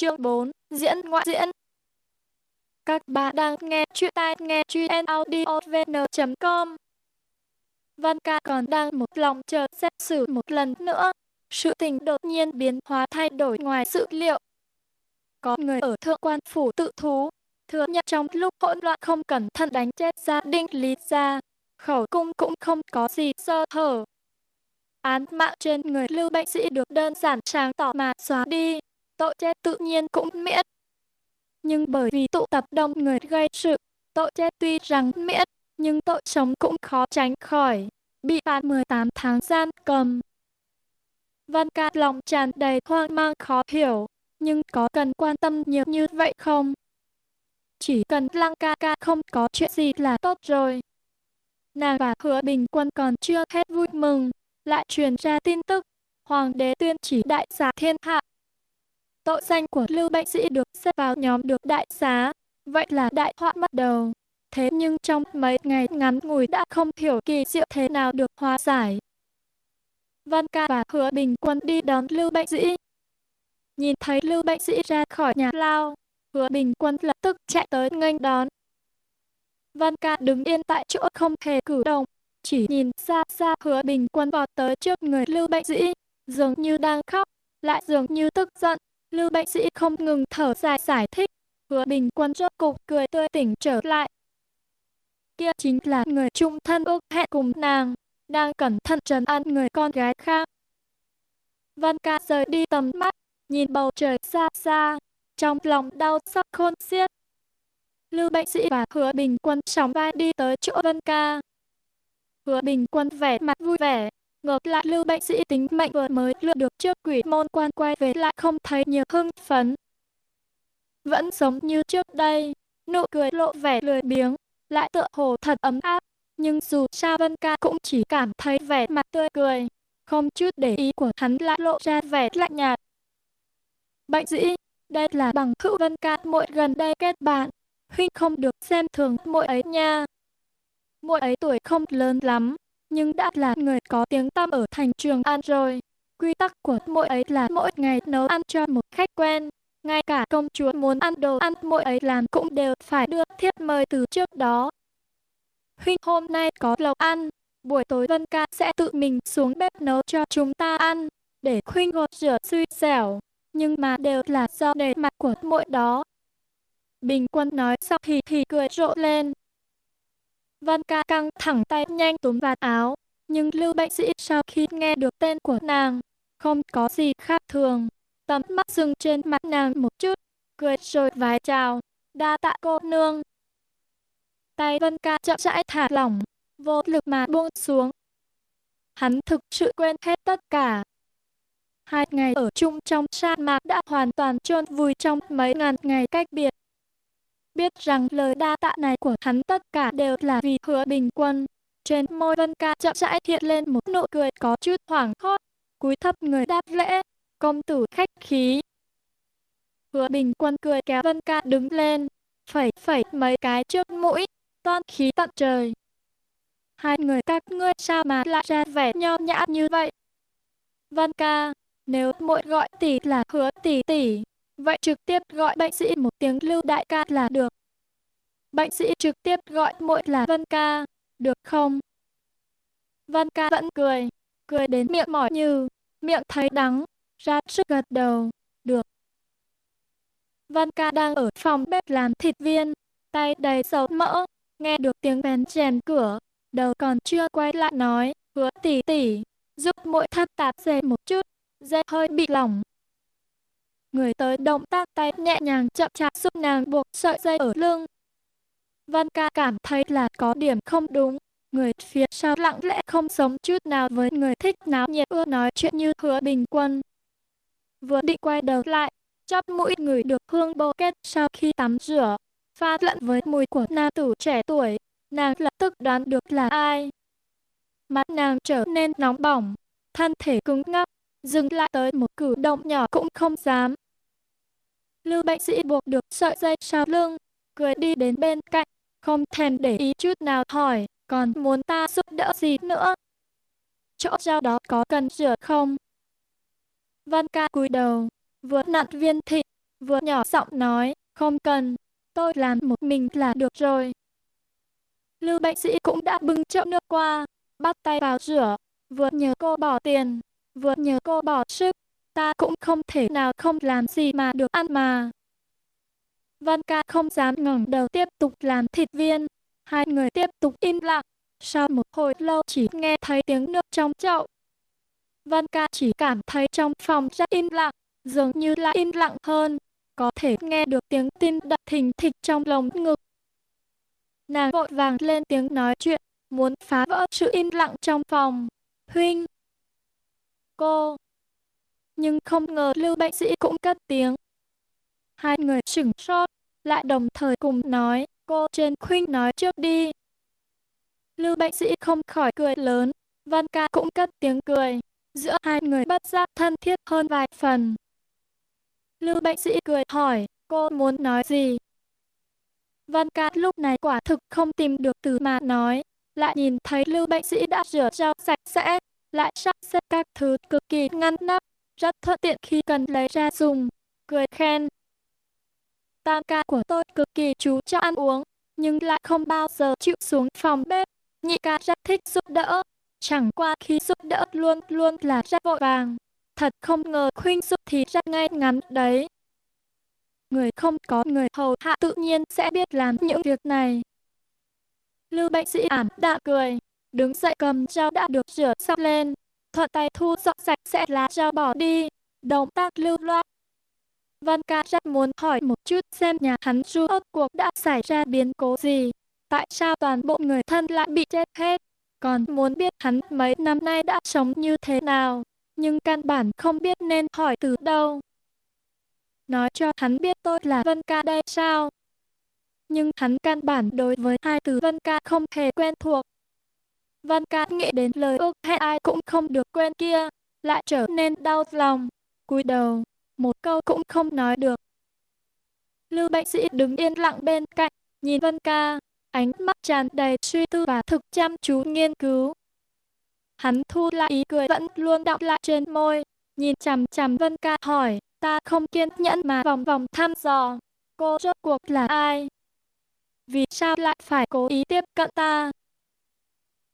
Chương 4, diễn ngoại diễn. Các bạn đang nghe chuyện tai nghe chuyện audiovn.com. Văn ca còn đang một lòng chờ xét xử một lần nữa. Sự tình đột nhiên biến hóa thay đổi ngoài dự liệu. Có người ở thượng quan phủ tự thú, thừa nhận trong lúc hỗn loạn không cẩn thận đánh chết gia đình Lý Gia. Khẩu cung cũng không có gì sơ hở. Án mạng trên người lưu bệnh sĩ được đơn giản sáng tỏ mà xóa đi tội chết tự nhiên cũng miễn. Nhưng bởi vì tụ tập đông người gây sự, tội chết tuy rằng miễn, nhưng tội sống cũng khó tránh khỏi, bị phạt 18 tháng gian cầm. Văn ca lòng tràn đầy hoang mang khó hiểu, nhưng có cần quan tâm nhiều như vậy không? Chỉ cần lăng ca ca không có chuyện gì là tốt rồi. Nàng và hứa bình quân còn chưa hết vui mừng, lại truyền ra tin tức, hoàng đế tuyên chỉ đại xá thiên hạ, tội danh của Lưu Bệnh Sĩ được xếp vào nhóm được đại xá, vậy là đại họa bắt đầu. Thế nhưng trong mấy ngày ngắn ngủi đã không hiểu kỳ diệu thế nào được hóa giải. Văn ca và hứa bình quân đi đón Lưu Bệnh Sĩ. Nhìn thấy Lưu Bệnh Sĩ ra khỏi nhà lao, hứa bình quân lập tức chạy tới nghênh đón. Văn ca đứng yên tại chỗ không hề cử động, chỉ nhìn xa xa hứa bình quân vọt tới trước người Lưu Bệnh Sĩ, dường như đang khóc, lại dường như tức giận. Lưu bệnh sĩ không ngừng thở dài giải thích. Hứa bình quân rốt cục cười tươi tỉnh trở lại. Kia chính là người trung thân ước hẹn cùng nàng, đang cẩn thận trần an người con gái khác. Văn ca rời đi tầm mắt, nhìn bầu trời xa xa, trong lòng đau xót khôn xiết. Lưu bệnh sĩ và hứa bình quân sóng vai đi tới chỗ Vân ca. Hứa bình quân vẻ mặt vui vẻ, Ngược lại lưu bệnh sĩ tính mệnh vừa mới lượt được trước quỷ môn quan quay về lại không thấy nhiều hưng phấn. Vẫn giống như trước đây, nụ cười lộ vẻ lười biếng, lại tựa hồ thật ấm áp. Nhưng dù sao Vân Ca cũng chỉ cảm thấy vẻ mặt tươi cười, không chút để ý của hắn lại lộ ra vẻ lạnh nhạt. Bệnh dĩ, đây là bằng hữu Vân Ca muội gần đây kết bạn, huynh không được xem thường muội ấy nha. Muội ấy tuổi không lớn lắm, nhưng đã là người có tiếng tăm ở thành trường An rồi. Quy tắc của mỗi ấy là mỗi ngày nấu ăn cho một khách quen. Ngay cả công chúa muốn ăn đồ ăn mỗi ấy làm cũng đều phải đưa thiếp mời từ trước đó. Huynh hôm nay có lộc ăn, buổi tối Vân Ca sẽ tự mình xuống bếp nấu cho chúng ta ăn, để Huynh gột rửa suy xẻo, nhưng mà đều là do nề mặt của mỗi đó. Bình quân nói xong thì thì cười rộ lên, Văn ca căng thẳng tay nhanh túm vạt áo, nhưng lưu bệnh sĩ sau khi nghe được tên của nàng, không có gì khác thường. Tầm mắt dừng trên mặt nàng một chút, cười rồi vái chào, đa tạ cô nương. Tay Vân ca chậm rãi thả lỏng, vô lực mà buông xuống. Hắn thực sự quên hết tất cả. Hai ngày ở chung trong sa mạc đã hoàn toàn chôn vùi trong mấy ngàn ngày cách biệt biết rằng lời đa tạ này của hắn tất cả đều là vì hứa bình quân. Trên môi Vân Ca chậm rãi hiện lên một nụ cười có chút hoảng hốt, cúi thấp người đáp lễ, công tử khách khí. Hứa bình quân cười kéo Vân Ca đứng lên, phẩy phẩy mấy cái trước mũi, toan khí tận trời. Hai người các ngươi sao mà lại ra vẻ nho nhã như vậy? Vân Ca, nếu muội gọi tỷ là hứa tỷ tỷ, Vậy trực tiếp gọi bệnh sĩ một tiếng lưu đại ca là được. Bệnh sĩ trực tiếp gọi muội là Vân ca, được không? Vân ca vẫn cười, cười đến miệng mỏi như, miệng thấy đắng, ra sức gật đầu, được. Vân ca đang ở phòng bếp làm thịt viên, tay đầy dầu mỡ, nghe được tiếng bén chèn cửa, đầu còn chưa quay lại nói, hứa tỉ tỉ, giúp muội thắt tạp dề một chút, dây hơi bị lỏng, người tới động tác tay nhẹ nhàng chậm chạp giúp nàng buộc sợi dây ở lưng. Văn ca cảm thấy là có điểm không đúng. Người phía sau lặng lẽ không sống chút nào với người thích náo nhiệt ưa nói chuyện như hứa bình quân. Vừa định quay đầu lại, chóp mũi người được hương bô kết sau khi tắm rửa, pha lẫn với mùi của nam tử trẻ tuổi, nàng lập tức đoán được là ai. Mắt nàng trở nên nóng bỏng, thân thể cứng ngắc, dừng lại tới một cử động nhỏ cũng không dám. Lưu bệnh sĩ buộc được sợi dây sau lưng, cười đi đến bên cạnh, không thèm để ý chút nào hỏi, còn muốn ta giúp đỡ gì nữa? Chỗ dao đó có cần rửa không? Văn ca cúi đầu, vừa nặn viên thịt, vừa nhỏ giọng nói, không cần, tôi làm một mình là được rồi. Lưu bệnh sĩ cũng đã bưng chậu nước qua, bắt tay vào rửa, vừa nhờ cô bỏ tiền, vừa nhờ cô bỏ sức, ta cũng không thể nào không làm gì mà được ăn mà. Văn ca không dám ngẩng đầu tiếp tục làm thịt viên, hai người tiếp tục im lặng, sau một hồi lâu chỉ nghe thấy tiếng nước trong chậu. Văn ca chỉ cảm thấy trong phòng rất im lặng, dường như là im lặng hơn, có thể nghe được tiếng tim đập thình thịch trong lồng ngực. Nàng vội vàng lên tiếng nói chuyện, muốn phá vỡ sự im lặng trong phòng. Huynh! Cô! Nhưng không ngờ lưu bệnh sĩ cũng cất tiếng. Hai người sửng sốt, lại đồng thời cùng nói, cô trên khuynh nói trước đi. Lưu bệnh sĩ không khỏi cười lớn, Văn ca cũng cất tiếng cười, giữa hai người bất giác thân thiết hơn vài phần. Lưu bệnh sĩ cười hỏi, cô muốn nói gì? Văn ca lúc này quả thực không tìm được từ mà nói, lại nhìn thấy lưu bệnh sĩ đã rửa rau sạch sẽ, lại sắp xếp các thứ cực kỳ ngăn nắp, rất thuận tiện khi cần lấy ra dùng, cười khen. Tam ca của tôi cực kỳ chú trọng ăn uống, nhưng lại không bao giờ chịu xuống phòng bếp. Nhị ca rất thích giúp đỡ, chẳng qua khi giúp đỡ luôn luôn là rất vội vàng. Thật không ngờ khuynh giúp thì rất ngay ngắn đấy. Người không có người hầu hạ tự nhiên sẽ biết làm những việc này. Lưu bệnh sĩ ảm đạm cười, đứng dậy cầm rau đã được rửa xong lên, thuận tay thu dọn sạch sẽ lá rau bỏ đi, động tác lưu loát. Văn ca rất muốn hỏi một chút xem nhà hắn ru ốt cuộc đã xảy ra biến cố gì, tại sao toàn bộ người thân lại bị chết hết, còn muốn biết hắn mấy năm nay đã sống như thế nào, nhưng căn bản không biết nên hỏi từ đâu. Nói cho hắn biết tôi là Vân ca đây sao? Nhưng hắn căn bản đối với hai từ Vân ca không hề quen thuộc, Văn ca nghĩ đến lời ước hẹn ai cũng không được quên kia, lại trở nên đau lòng, cúi đầu, một câu cũng không nói được. Lưu bệnh sĩ đứng yên lặng bên cạnh, nhìn Vân ca, ánh mắt tràn đầy suy tư và thực chăm chú nghiên cứu. Hắn thu lại ý cười vẫn luôn đọng lại trên môi, nhìn chằm chằm Vân ca hỏi, ta không kiên nhẫn mà vòng vòng thăm dò, cô rốt cuộc là ai? Vì sao lại phải cố ý tiếp cận ta?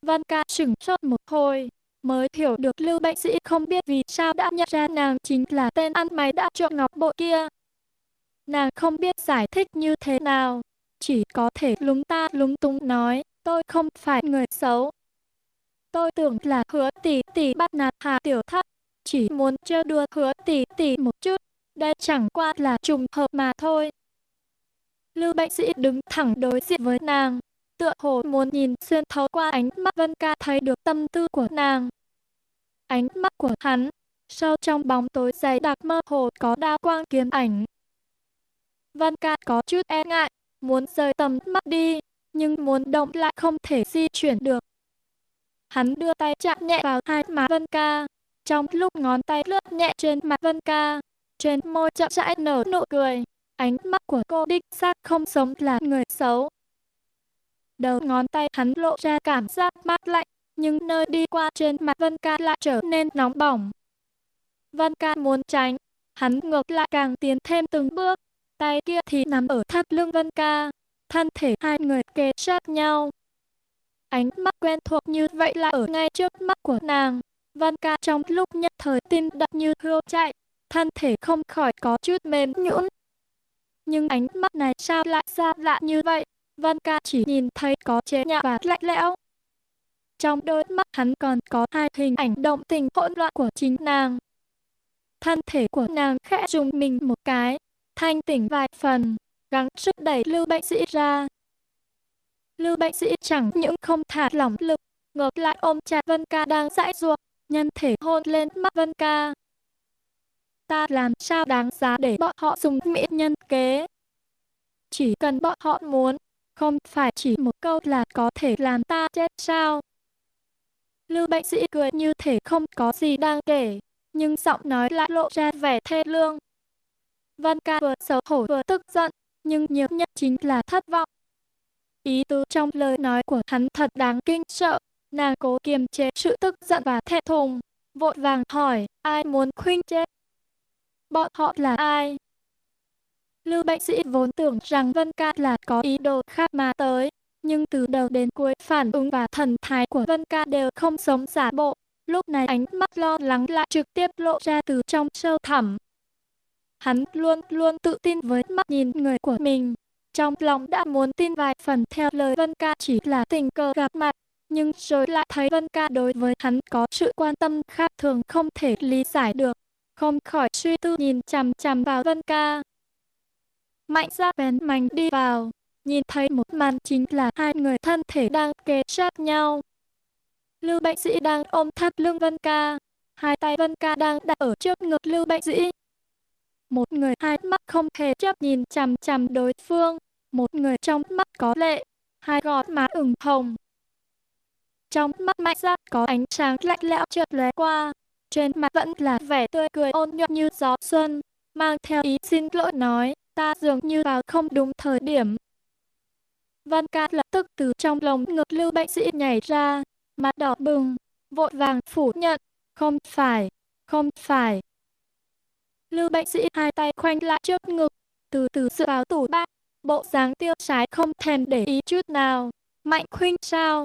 Văn ca sửng sốt một hồi, mới hiểu được lưu bệnh sĩ không biết vì sao đã nhận ra nàng chính là tên ăn mày đã trộm ngọc bội kia. Nàng không biết giải thích như thế nào, chỉ có thể lúng ta lúng túng nói, tôi không phải người xấu. Tôi tưởng là hứa tỷ tỷ bắt nạt hà tiểu thất, chỉ muốn chơi đùa hứa tỷ tỷ một chút, đây chẳng qua là trùng hợp mà thôi. Lưu bệnh sĩ đứng thẳng đối diện với nàng, tựa hồ muốn nhìn xuyên thấu qua ánh mắt Vân Ca thấy được tâm tư của nàng. Ánh mắt của hắn, sâu trong bóng tối dày đặc mơ hồ có đao quang kiếm ảnh. Vân Ca có chút e ngại, muốn rời tầm mắt đi, nhưng muốn động lại không thể di chuyển được. Hắn đưa tay chạm nhẹ vào hai má Vân Ca, trong lúc ngón tay lướt nhẹ trên mặt Vân Ca, trên môi chậm rãi nở nụ cười. Ánh mắt của cô đích xác không sống là người xấu, đầu ngón tay hắn lộ ra cảm giác mát lạnh, nhưng nơi đi qua trên mặt Vân Ca lại trở nên nóng bỏng. Vân Ca muốn tránh, hắn ngược lại càng tiến thêm từng bước, tay kia thì nằm ở thắt lưng Vân Ca, thân thể hai người kề sát nhau. Ánh mắt quen thuộc như vậy là ở ngay trước mắt của nàng. Vân Ca trong lúc nhất thời tim đập như hươu chạy, thân thể không khỏi có chút mềm nhũn. Nhưng ánh mắt này sao lại xa lạ như vậy? Văn ca chỉ nhìn thấy có chế nhạo và lạnh lẽo. Trong đôi mắt hắn còn có hai hình ảnh động tình hỗn loạn của chính nàng. Thân thể của nàng khẽ dùng mình một cái, thanh tỉnh vài phần, gắng sức đẩy lưu bệnh sĩ ra. Lưu bệnh sĩ chẳng những không thả lỏng lực, ngược lại ôm chặt Vân Ca đang dãi ruột, nhân thể hôn lên mắt Vân Ca. Ta làm sao đáng giá để bọn họ dùng mỹ nhân kế. Chỉ cần bọn họ muốn, không phải chỉ một câu là có thể làm ta chết sao? Lưu bệnh sĩ cười như thể không có gì đang kể, nhưng giọng nói lại lộ ra vẻ thê lương. Văn ca vừa xấu hổ vừa tức giận, nhưng nhiều nhất chính là thất vọng. Ý tứ trong lời nói của hắn thật đáng kinh sợ, nàng cố kiềm chế sự tức giận và thẹn thùng, vội vàng hỏi, ai muốn khuyên chết? Bọn họ là ai? Lưu Bệnh Sĩ vốn tưởng rằng Vân Ca là có ý đồ khác mà tới, nhưng từ đầu đến cuối phản ứng và thần thái của Vân Ca đều không giống giả bộ. Lúc này ánh mắt lo lắng lại trực tiếp lộ ra từ trong sâu thẳm. Hắn luôn luôn tự tin với mắt nhìn người của mình. Trong lòng đã muốn tin vài phần theo lời Vân Ca chỉ là tình cờ gặp mặt, nhưng rồi lại thấy Vân Ca đối với hắn có sự quan tâm khác thường không thể lý giải được. Không khỏi suy tư nhìn chằm chằm vào Vân Ca. Mạnh ra bén mảnh đi vào, nhìn thấy một màn chính là hai người thân thể đang kề sát nhau. Lưu bệnh sĩ đang ôm thắt lưng Vân Ca, hai tay Vân Ca đang đặt ở trước ngực Lưu bệnh sĩ. Một người hai mắt không hề chấp nhìn chằm chằm đối phương, một người trong mắt có lệ, hai gò má ửng hồng. Trong mắt mạnh ra có ánh sáng lạnh lẽo trượt lóe qua, trên mặt vẫn là vẻ tươi cười ôn nhuận như gió xuân, mang theo ý xin lỗi nói, ta dường như vào không đúng thời điểm. Văn ca lập tức từ trong lồng ngực lưu bệnh sĩ nhảy ra, mặt đỏ bừng, vội vàng phủ nhận, không phải, không phải. Lưu bệnh sĩ hai tay khoanh lại trước ngực, từ từ dựa vào tủ bát, bộ dáng tiêu sái không thèm để ý chút nào. Mạnh khuynh sao?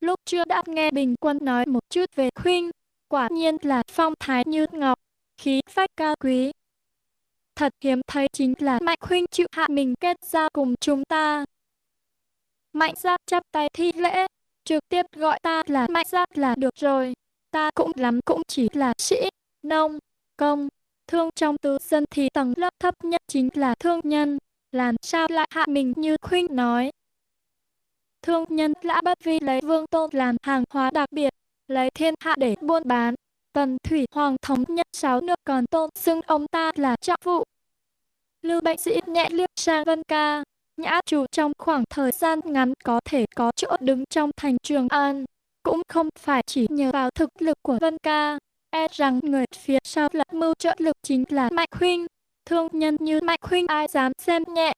Lúc chưa đã nghe Bình Quân nói một chút về khuynh, quả nhiên là phong thái như ngọc, khí phách cao quý. Thật hiếm thấy chính là Mạnh Huynh chịu hạ mình kết giao cùng chúng ta. Mạnh giáp chắp tay thi lễ, trực tiếp gọi ta là Mạnh giáp là được rồi. Ta cũng lắm cũng chỉ là sĩ, nông, công, thương trong tứ dân thì tầng lớp thấp nhất chính là thương nhân, làm sao lại hạ mình như Huynh nói. Thương nhân lã bất vi lấy vương tôn làm hàng hóa đặc biệt, lấy thiên hạ để buôn bán. Tần Thủy Hoàng thống nhất sáu nước còn tôn xưng ông ta là trọng vụ. Lưu bệnh sĩ nhẹ liếc sang Vân Ca, nhã chủ trong khoảng thời gian ngắn có thể có chỗ đứng trong thành Trường An. Cũng không phải chỉ nhờ vào thực lực của Vân Ca, e rằng người phía sau lập mưu trợ lực chính là Mạnh Huynh. Thương nhân như Mạnh Huynh ai dám xem nhẹ.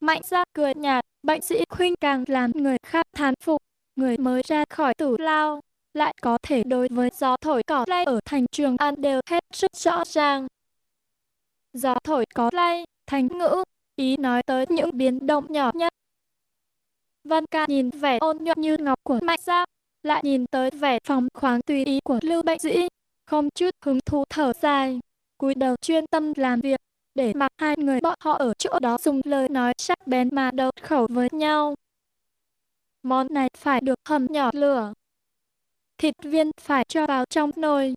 Mạnh ra cười nhạt, bệnh sĩ Huynh càng làm người khác thán phục. Người mới ra khỏi tủ lao, lại có thể đối với gió thổi cỏ lay ở thành trường an đều hết sức rõ ràng. Gió thổi cỏ lay, thành ngữ, ý nói tới những biến động nhỏ nhất. Văn ca nhìn vẻ ôn nhuận như ngọc của Mạnh Giao, lại nhìn tới vẻ phóng khoáng tùy ý của Lưu Bệnh Dĩ, không chút hứng thú thở dài, cúi đầu chuyên tâm làm việc, để mặc hai người bọn họ ở chỗ đó dùng lời nói sắc bén mà đấu khẩu với nhau. Món này phải được hầm nhỏ lửa. Thịt viên phải cho vào trong nồi.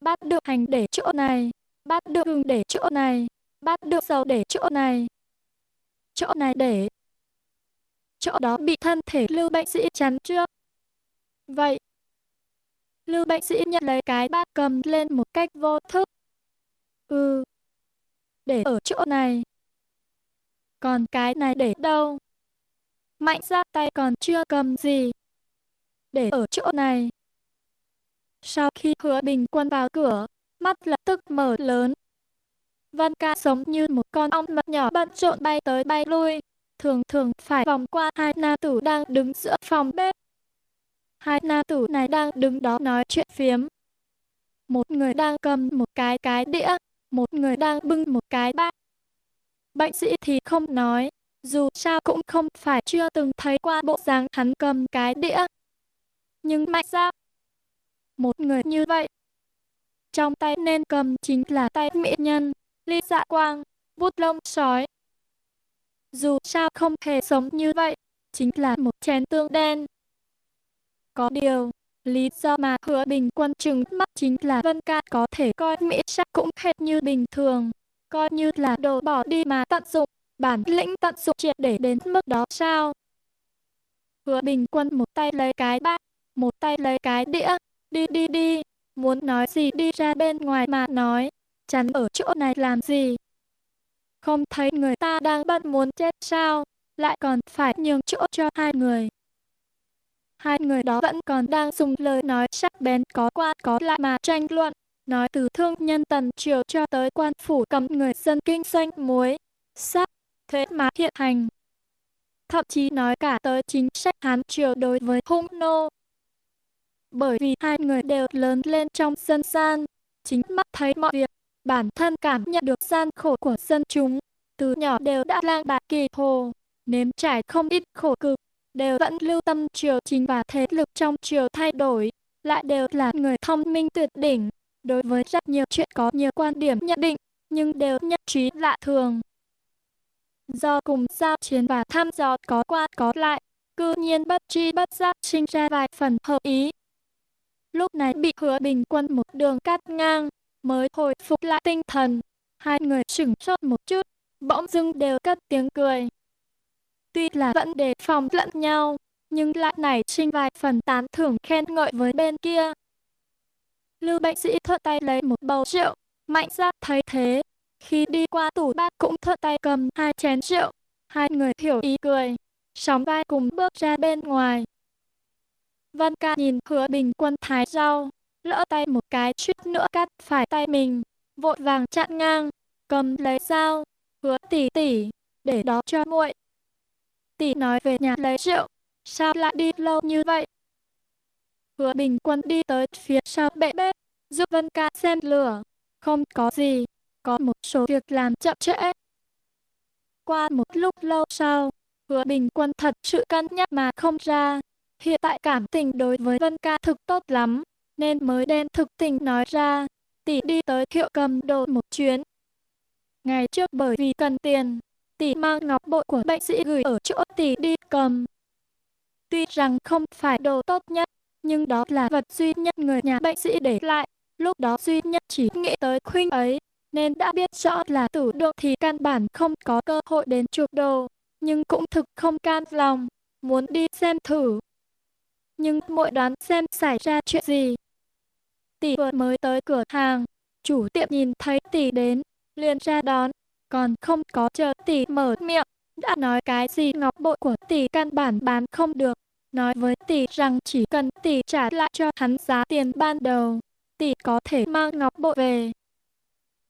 Bát được hành để chỗ này, bát được gừng để chỗ này, bát được dầu để chỗ này. Chỗ này để chỗ đó bị thân thể lưu bệnh sĩ chắn trước. Vậy, lưu bệnh sĩ nhận lấy cái bát cầm lên một cách vô thức. Ừ, để ở chỗ này. Còn cái này để đâu? Mạnh ra tay còn chưa cầm gì. Để ở chỗ này. Sau khi hứa bình quân vào cửa, mắt lập tức mở lớn. Văn ca giống như một con ong mật nhỏ bận rộn bay tới bay lui, thường thường phải vòng qua hai nam tử đang đứng giữa phòng bếp. Hai nam tử này đang đứng đó nói chuyện phiếm. Một người đang cầm một cái cái đĩa, một người đang bưng một cái bát. Bệnh sĩ thì không nói, dù sao cũng không phải chưa từng thấy qua bộ dáng hắn cầm cái đĩa. Nhưng mạnh ra, một người như vậy, trong tay nên cầm chính là tay mỹ nhân, ly dạ quang, bút lông sói. Dù sao không thể sống như vậy, chính là một chén tương đen. Có điều, lý do mà hứa bình quân trừng mắt chính là Vân Ca có thể coi mỹ sắc cũng hệt như bình thường, coi như là đồ bỏ đi mà tận dụng, bản lĩnh tận dụng triệt để đến mức đó sao? Hứa bình quân một tay lấy cái bát, một tay lấy cái đĩa, đi đi đi, muốn nói gì đi ra bên ngoài mà nói, chắn ở chỗ này làm gì? Không thấy người ta đang bận muốn chết sao, lại còn phải nhường chỗ cho hai người. Hai người đó vẫn còn đang dùng lời nói sắc bén có qua có lại mà tranh luận, nói từ thương nhân tần triều cho tới quan phủ cầm người dân kinh doanh muối, sắt, thế mà hiện hành. Thậm chí nói cả tới chính sách Hán triều đối với hung nô. Bởi vì hai người đều lớn lên trong dân gian, chính mắt thấy mọi việc, bản thân cảm nhận được gian khổ của dân chúng, từ nhỏ đều đã lang bạc kỳ hồ, nếm trải không ít khổ cực, đều vẫn lưu tâm triều chính và thế lực trong triều thay đổi, lại đều là người thông minh tuyệt đỉnh, đối với rất nhiều chuyện có nhiều quan điểm nhận định, nhưng đều nhất trí lạ thường. Do cùng giao chiến và thăm dò có qua có lại, cư nhiên bất tri bất giác sinh ra vài phần hợp ý. Lúc này bị hứa bình quân một đường cắt ngang, mới hồi phục lại tinh thần. Hai người sửng sốt một chút, bỗng dưng đều cất tiếng cười. Tuy là vẫn đề phòng lẫn nhau, nhưng lại nảy sinh vài phần tán thưởng khen ngợi với bên kia. Lưu bệnh sĩ thuận tay lấy một bầu rượu, mạnh ra thấy thế. Khi đi qua tủ bát cũng thuận tay cầm hai chén rượu. Hai người hiểu ý cười, sóng vai cùng bước ra bên ngoài. Văn ca nhìn hứa bình quân thái rau, lỡ tay một cái chút nữa cắt phải tay mình, vội vàng chặn ngang, cầm lấy dao, hứa tỉ tỉ, để đó cho muội. Tỷ nói về nhà lấy rượu, sao lại đi lâu như vậy? Hứa bình quân đi tới phía sau bệ bếp, giúp Vân ca xem lửa. Không có gì, có một số việc làm chậm trễ. Qua một lúc lâu sau, hứa bình quân thật sự cân nhắc mà không ra. Hiện tại cảm tình đối với Vân ca thực tốt lắm, nên mới đem thực tình nói ra. Tỷ đi tới hiệu cầm đồ một chuyến. Ngày trước bởi vì cần tiền, tỷ mang ngọc bội của bệnh sĩ gửi ở chỗ tỷ đi cầm. Tuy rằng không phải đồ tốt nhất, nhưng đó là vật duy nhất người nhà bệnh sĩ để lại. Lúc đó duy nhất chỉ nghĩ tới khuynh ấy, nên đã biết rõ là tủ được thì căn bản không có cơ hội đến chuộc đồ, nhưng cũng thực không can lòng, muốn đi xem thử. Nhưng mỗi đoán xem xảy ra chuyện gì. Tỷ vừa mới tới cửa hàng, chủ tiệm nhìn thấy tỷ đến, liền ra đón, còn không có chờ tỷ mở miệng, đã nói cái gì ngọc bội của tỷ căn bản bán không được, nói với tỷ rằng chỉ cần tỷ trả lại cho hắn giá tiền ban đầu, tỷ có thể mang ngọc bội về.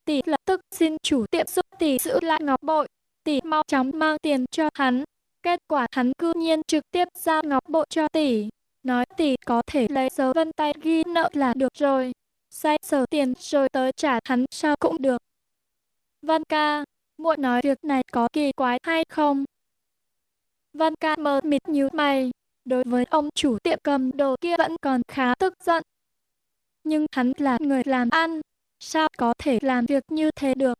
Tỷ lập tức xin chủ tiệm giúp tỷ giữ lại ngọc bội, tỷ mau chóng mang tiền cho hắn. Kết quả hắn cư nhiên trực tiếp giao ngọc bội cho tỷ, nói thì có thể lấy dấu vân tay ghi nợ là được rồi. Say sở tiền rồi tới trả hắn sao cũng được. Văn ca, muội nói việc này có kỳ quái hay không? Văn ca mờ mịt như mày, đối với ông chủ tiệm cầm đồ kia vẫn còn khá tức giận. Nhưng hắn là người làm ăn, sao có thể làm việc như thế được?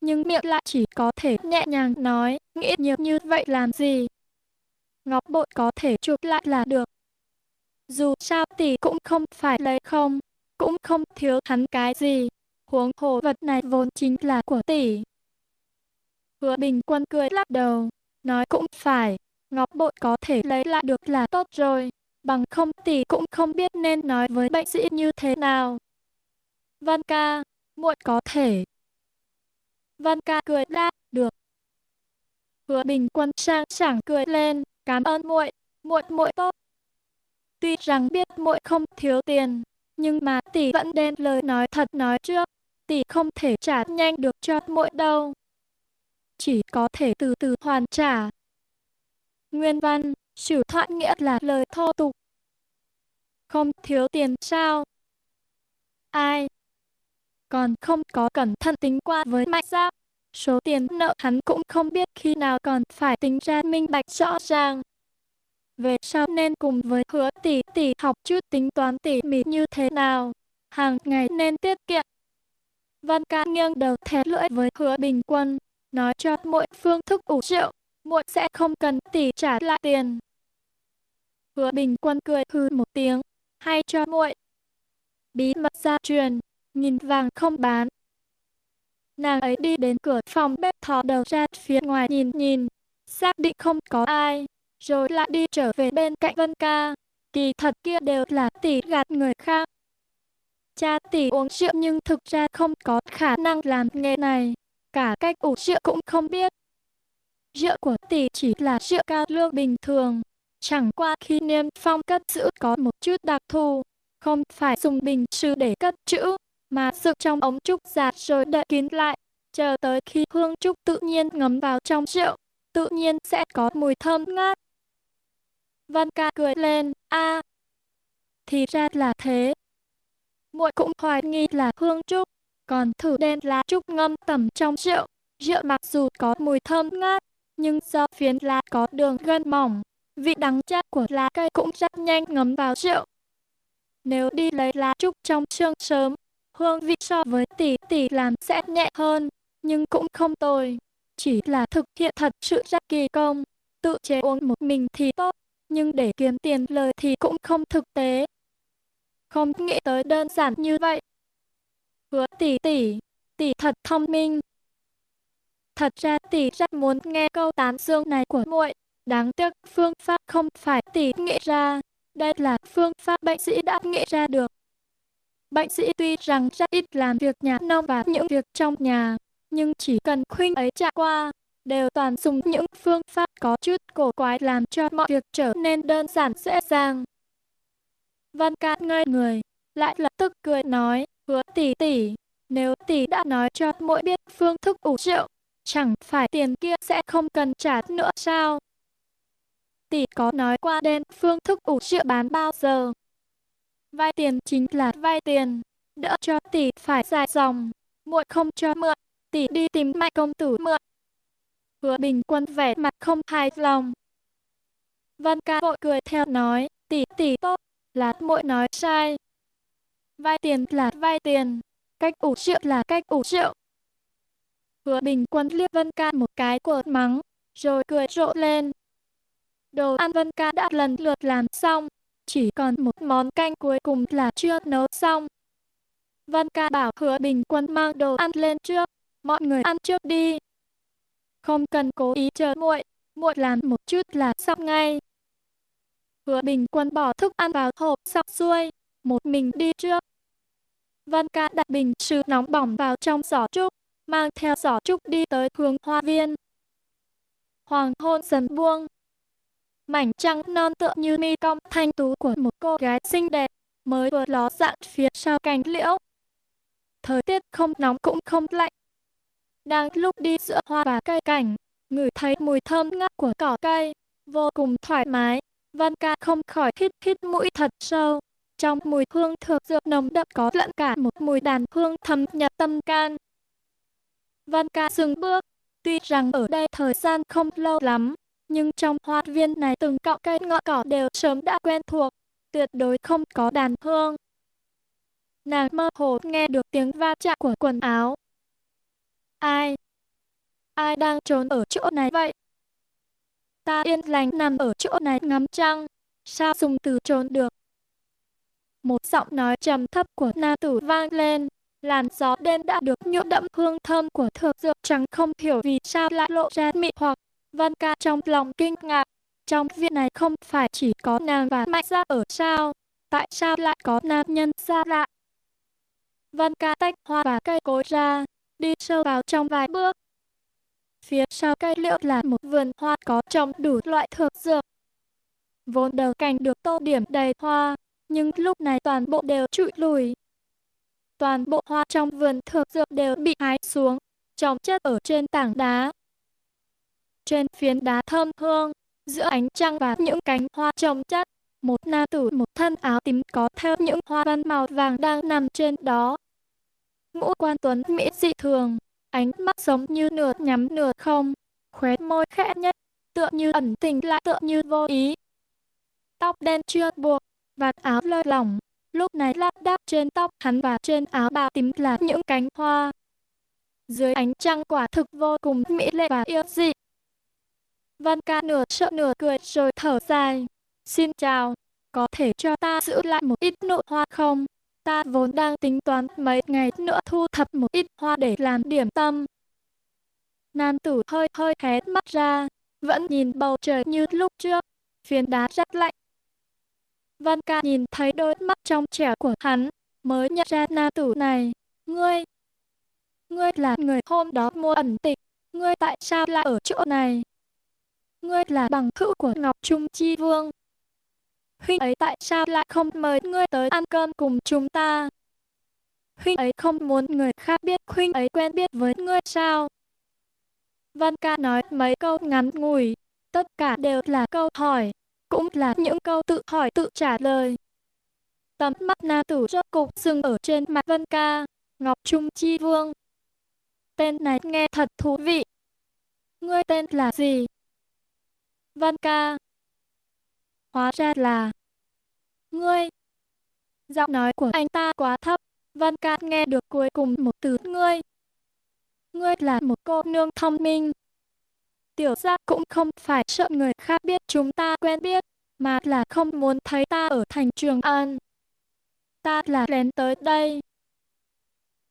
Nhưng miệng lại chỉ có thể nhẹ nhàng nói, nghĩ nhiều như vậy làm gì? Ngọc bội có thể chụp lại là được. Dù sao tỷ cũng không phải lấy không, cũng không thiếu hắn cái gì. Huống hồ vật này vốn chính là của tỷ. Hứa bình quân cười lắc đầu, nói cũng phải, ngọc bội có thể lấy lại được là tốt rồi, bằng không tỷ cũng không biết nên nói với bệnh sĩ như thế nào. Văn ca, muội có thể. Văn ca cười đáp, được. Hứa bình quân sang sảng cười lên, cảm ơn muội, muội muội tốt. Tuy rằng biết muội không thiếu tiền, nhưng mà tỷ vẫn đem lời nói thật nói trước, tỷ không thể trả nhanh được cho muội đâu. Chỉ có thể từ từ hoàn trả. Nguyên văn, sử thoại nghĩa là lời thô tục. Không thiếu tiền sao? Ai? Còn không có cẩn thận tính qua với mạnh giáp. Số tiền nợ hắn cũng không biết khi nào còn phải tính ra minh bạch rõ ràng. Về sau nên cùng với hứa tỷ tỷ học chút tính toán tỉ mỉ như thế nào. Hàng ngày nên tiết kiệm. Văn ca nghiêng đầu thét lưỡi với hứa bình quân, nói cho mỗi phương thức ủ rượu, muội sẽ không cần tỷ trả lại tiền. Hứa bình quân cười hư một tiếng, hay cho muội. Bí mật gia truyền, nhìn vàng không bán. Nàng ấy đi đến cửa phòng bếp thò đầu ra phía ngoài nhìn nhìn, xác định không có ai, rồi lại đi trở về bên cạnh Vân Ca. Kỳ thật kia đều là tỷ gạt người khác. Cha tỷ uống rượu nhưng thực ra không có khả năng làm nghề này, cả cách ủ rượu cũng không biết. Rượu của tỷ chỉ là rượu cao lương bình thường, chẳng qua khi niêm phong cất giữ có một chút đặc thù, không phải dùng bình sứ để cất trữ, mà dựng trong ống trúc giạt rồi đậy kín lại, chờ tới khi hương trúc tự nhiên ngấm vào trong rượu, tự nhiên sẽ có mùi thơm ngát. Văn ca cười lên, a thì ra là thế. muội cũng hoài nghi là hương trúc, còn thử đem lá trúc ngâm tẩm trong rượu. Rượu mặc dù có mùi thơm ngát, nhưng do phiến lá có đường gân mỏng, vị đắng chát của lá cây cũng rất nhanh ngấm vào rượu. Nếu đi lấy lá trúc trong trương sớm, hương vị so với tỷ tỷ làm sẽ nhẹ hơn, nhưng cũng không tồi. Chỉ là thực hiện thật sự rất kỳ công, tự chế uống một mình thì tốt, nhưng để kiếm tiền lời thì cũng không thực tế. Không nghĩ tới đơn giản như vậy. Hứa tỷ tỷ, tỷ thật thông minh. Thật ra tỷ rất muốn nghe câu tán dương này của muội, đáng tiếc phương pháp không phải tỷ nghĩ ra, đây là phương pháp bệnh sĩ đã nghĩ ra được. Bệnh sĩ tuy rằng rất ít làm việc nhà nông và những việc trong nhà, nhưng chỉ cần khuyên ấy trải qua, đều toàn dùng những phương pháp có chút cổ quái làm cho mọi việc trở nên đơn giản dễ dàng. Văn Cát ngây người, lại lập tức cười nói, hứa tỷ tỷ, nếu tỷ đã nói cho mỗi biết phương thức ủ rượu, chẳng phải tiền kia sẽ không cần trả nữa sao? Tỷ có nói qua đến phương thức ủ rượu bán bao giờ? Vay tiền chính là vay tiền, đỡ cho tỷ phải dài dòng, muội không cho mượn, tỷ đi tìm mạnh công tử mượn. Hứa bình quân vẻ mặt không hài lòng. Văn ca vội cười theo nói, tỷ tỷ tốt, là muội nói sai. Vay tiền là vay tiền, cách ủ rượu là cách ủ rượu. Hứa bình quân liếc Vân ca một cái của mắng, rồi cười rộ lên. Đồ ăn Vân ca đã lần lượt làm xong, chỉ còn một món canh cuối cùng là chưa nấu xong. Văn ca bảo hứa bình quân mang đồ ăn lên trước, mọi người ăn trước đi. Không cần cố ý chờ muội, muội làm một chút là xong ngay. Hứa bình quân bỏ thức ăn vào hộp xong xuôi, một mình đi trước. Văn ca đặt bình sứ nóng bỏng vào trong giỏ trúc, mang theo giỏ trúc đi tới hướng hoa viên. Hoàng hôn dần buông, mảnh trăng non tựa như mi cong thanh tú của một cô gái xinh đẹp, mới vừa ló dạng phía sau cành liễu. Thời tiết không nóng cũng không lạnh. Đang lúc đi giữa hoa và cây cảnh, ngửi thấy mùi thơm ngát của cỏ cây, vô cùng thoải mái. Văn ca không khỏi hít hít mũi thật sâu. Trong mùi hương thược dược nồng đậm có lẫn cả một mùi đàn hương thấm nhập tâm can. Văn ca dừng bước, tuy rằng ở đây thời gian không lâu lắm, nhưng trong hoa viên này từng cọng cây ngọn cỏ đều sớm đã quen thuộc, tuyệt đối không có đàn hương. Nàng mơ hồ nghe được tiếng va chạm của quần áo. Ai? Ai đang trốn ở chỗ này vậy? Ta yên lành nằm ở chỗ này ngắm trăng, sao dùng từ trốn được? Một giọng nói trầm thấp của nam tử vang lên, làn gió đen đã được nhuộm đậm hương thơm của thược dược trắng không hiểu vì sao lại lộ ra mị hoặc Văn ca trong lòng kinh ngạc. Trong viện này không phải chỉ có nàng và mạnh ra ở sao? Tại sao lại có nam nhân xa lạ? Văn ca tách hoa và cây cối ra, đi sâu vào trong vài bước. Phía sau cây liễu là một vườn hoa có trồng đủ loại thực dược. Vốn đầu cành được tô điểm đầy hoa, nhưng lúc này toàn bộ đều trụi lùi. Toàn bộ hoa trong vườn thực dược đều bị hái xuống, trồng chất ở trên tảng đá. Trên phiến đá thơm hương, giữa ánh trăng và những cánh hoa trồng chất, một nam tử một thân áo tím có theo những hoa văn màu vàng đang nằm trên đó. Ngũ quan tuấn mỹ dị thường, ánh mắt giống như nửa nhắm nửa không, khóe môi khẽ nhất, tựa như ẩn tình lại tựa như vô ý. Tóc đen chưa buộc, và áo lơi lỏng, lúc này lác đác trên tóc hắn và trên áo bào tím là những cánh hoa. Dưới ánh trăng quả thực vô cùng mỹ lệ và yêu dị. Văn ca nửa sợ nửa cười rồi thở dài. Xin chào, có thể cho ta giữ lại một ít nụ hoa không? Ta vốn đang tính toán mấy ngày nữa thu thập một ít hoa để làm điểm tâm. Nam tử hơi hơi hé mắt ra, vẫn nhìn bầu trời như lúc trước, phiến đá rất lạnh. Văn ca nhìn thấy đôi mắt trong trẻo của hắn, mới nhận ra nam tử này. Ngươi, ngươi là người hôm đó mua ẩn tịch, ngươi tại sao lại ở chỗ này? Ngươi là bằng hữu của Ngọc Trung Chi Vương. Huynh ấy tại sao lại không mời ngươi tới ăn cơm cùng chúng ta? Huynh ấy không muốn người khác biết huynh ấy quen biết với ngươi sao? Văn ca nói mấy câu ngắn ngủi, tất cả đều là câu hỏi, cũng là những câu tự hỏi tự trả lời. Tấm mắt nam tử rốt cục dừng ở trên mặt Văn ca, Ngọc Trung Chi Vương. Tên này nghe thật thú vị. Ngươi tên là gì? Văn ca. Hóa ra là... Ngươi. Giọng nói của anh ta quá thấp. Văn ca nghe được cuối cùng một từ ngươi. Ngươi là một cô nương thông minh. Tiểu gia cũng không phải sợ người khác biết chúng ta quen biết, mà là không muốn thấy ta ở thành trường An. Ta là lén tới đây.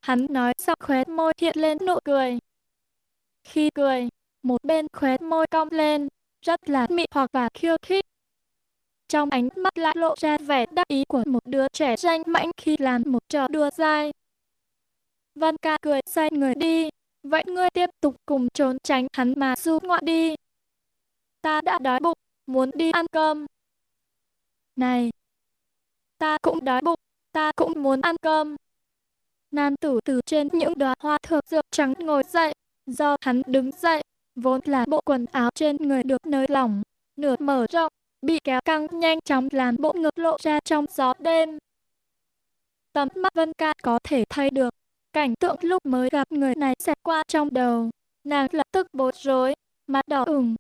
Hắn nói xong khóe môi hiện lên nụ cười. Khi cười, một bên khóe môi cong lên, rất là mị hoặc và khiêu khích. Trong ánh mắt lại lộ ra vẻ đắc ý của một đứa trẻ danh mãnh khi làm một trò đùa dai. Văn ca cười xoay người đi, vậy ngươi tiếp tục cùng trốn tránh hắn mà du ngoạn đi. Ta đã đói bụng, muốn đi ăn cơm. Này, ta cũng đói bụng, ta cũng muốn ăn cơm. Nam tử từ trên những đóa hoa thược dược trắng ngồi dậy, do hắn đứng dậy, vốn là bộ quần áo trên người được nới lỏng, nửa mở rộng, bị kéo căng nhanh chóng làm bộ ngực lộ ra trong gió đêm. Tấm mắt Vân Ca có thể thấy được, cảnh tượng lúc mới gặp người này xẹt qua trong đầu, nàng lập tức bối rối, mặt đỏ ửng.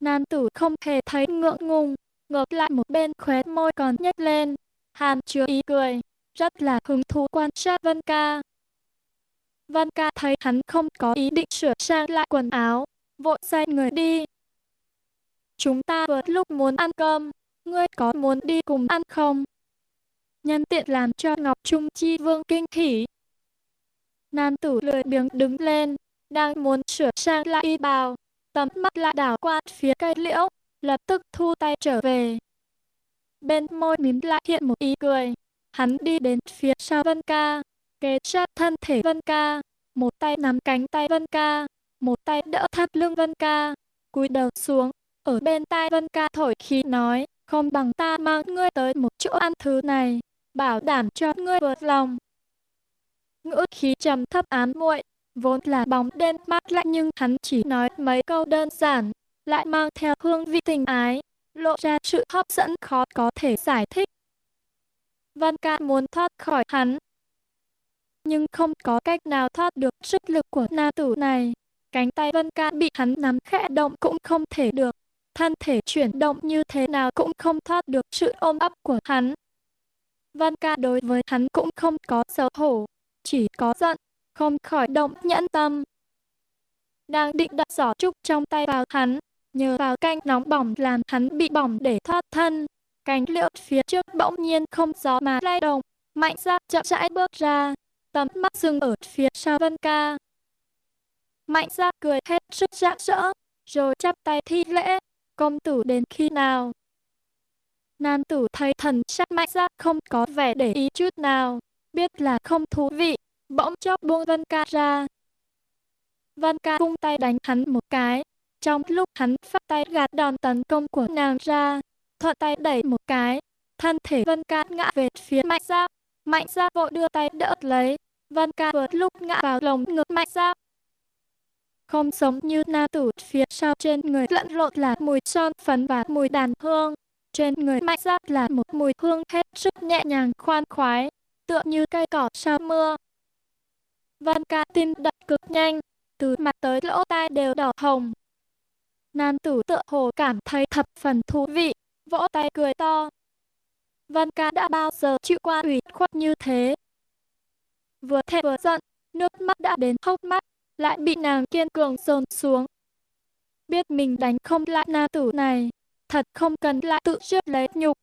Nam tử không hề thấy ngượng ngùng, ngược lại một bên khóe môi còn nhếch lên, hàm chứa ý cười, rất là hứng thú quan sát Vân Ca. Văn Ca thấy hắn không có ý định sửa sang lại quần áo, vội xoay người đi. Chúng ta vừa lúc muốn ăn cơm, ngươi có muốn đi cùng ăn không? Nhân tiện làm cho Ngọc Trung Chi Vương kinh hỉ. Nam tử lười biếng đứng lên, đang muốn sửa sang lại y bào, tầm mắt lại đảo qua phía cây liễu, lập tức thu tay trở về. Bên môi mím lại hiện một ý cười, hắn đi đến phía sau Vân Ca, kề sát thân thể Vân Ca, một tay nắm cánh tay Vân Ca, một tay đỡ thắt lưng Vân Ca, cúi đầu xuống, ở bên tai Vân Ca thổi khí nói, không bằng ta mang ngươi tới một chỗ ăn thứ này, bảo đảm cho ngươi vượt lòng. Ngữ khí trầm thấp ám muội, vốn là bóng đen mát lạnh nhưng hắn chỉ nói mấy câu đơn giản, lại mang theo hương vị tình ái, lộ ra sự hấp dẫn khó có thể giải thích. Văn ca muốn thoát khỏi hắn, nhưng không có cách nào thoát được sức lực của nam tử này. Cánh tay Vân Ca bị hắn nắm khẽ động cũng không thể được. Thân thể chuyển động như thế nào cũng không thoát được sự ôm ấp của hắn. Vân Ca đối với hắn cũng không có xấu hổ, chỉ có giận, không khỏi động nhẫn tâm. Đang định đặt giỏ trúc trong tay vào hắn, nhờ vào canh nóng bỏng làm hắn bị bỏng để thoát thân. Cánh liễu phía trước bỗng nhiên không gió mà lay động, mạnh ra chậm rãi bước ra, tầm mắt dừng ở phía sau Vân Ca. Mạnh ra cười hết sức rạng rỡ, rồi chắp tay thi lễ, công tử đến khi nào? Nam tử thấy thần sắc mạnh ra không có vẻ để ý chút nào, biết là không thú vị, bỗng chốc buông Vân Ca ra. Vân Ca vung tay đánh hắn một cái, trong lúc hắn phát tay gạt đòn tấn công của nàng ra, thuận tay đẩy một cái, thân thể Vân Ca ngã về phía Mạnh Giáp. Mạnh ra vội đưa tay đỡ lấy, Vân Ca vừa lúc ngã vào lồng ngực Mạnh ra. Không giống như nam tử phía sau trên người lẫn lộn là mùi son phấn và mùi đàn hương. Trên người Mạnh ra là một mùi hương hết sức nhẹ nhàng khoan khoái, tựa như cây cỏ sau mưa. Vân Ca tim đập cực nhanh, từ mặt tới lỗ tai đều đỏ hồng. Nam tử tựa hồ cảm thấy thập phần thú vị, vỗ tay cười to. Vân ca đã bao giờ chịu qua ủy khuất như thế. Vừa thẹn vừa giận, nước mắt đã đến hốc mắt, lại bị nàng kiên cường dồn xuống. Biết mình đánh không lại nam tử này, thật không cần lại tự chuốc lấy nhục.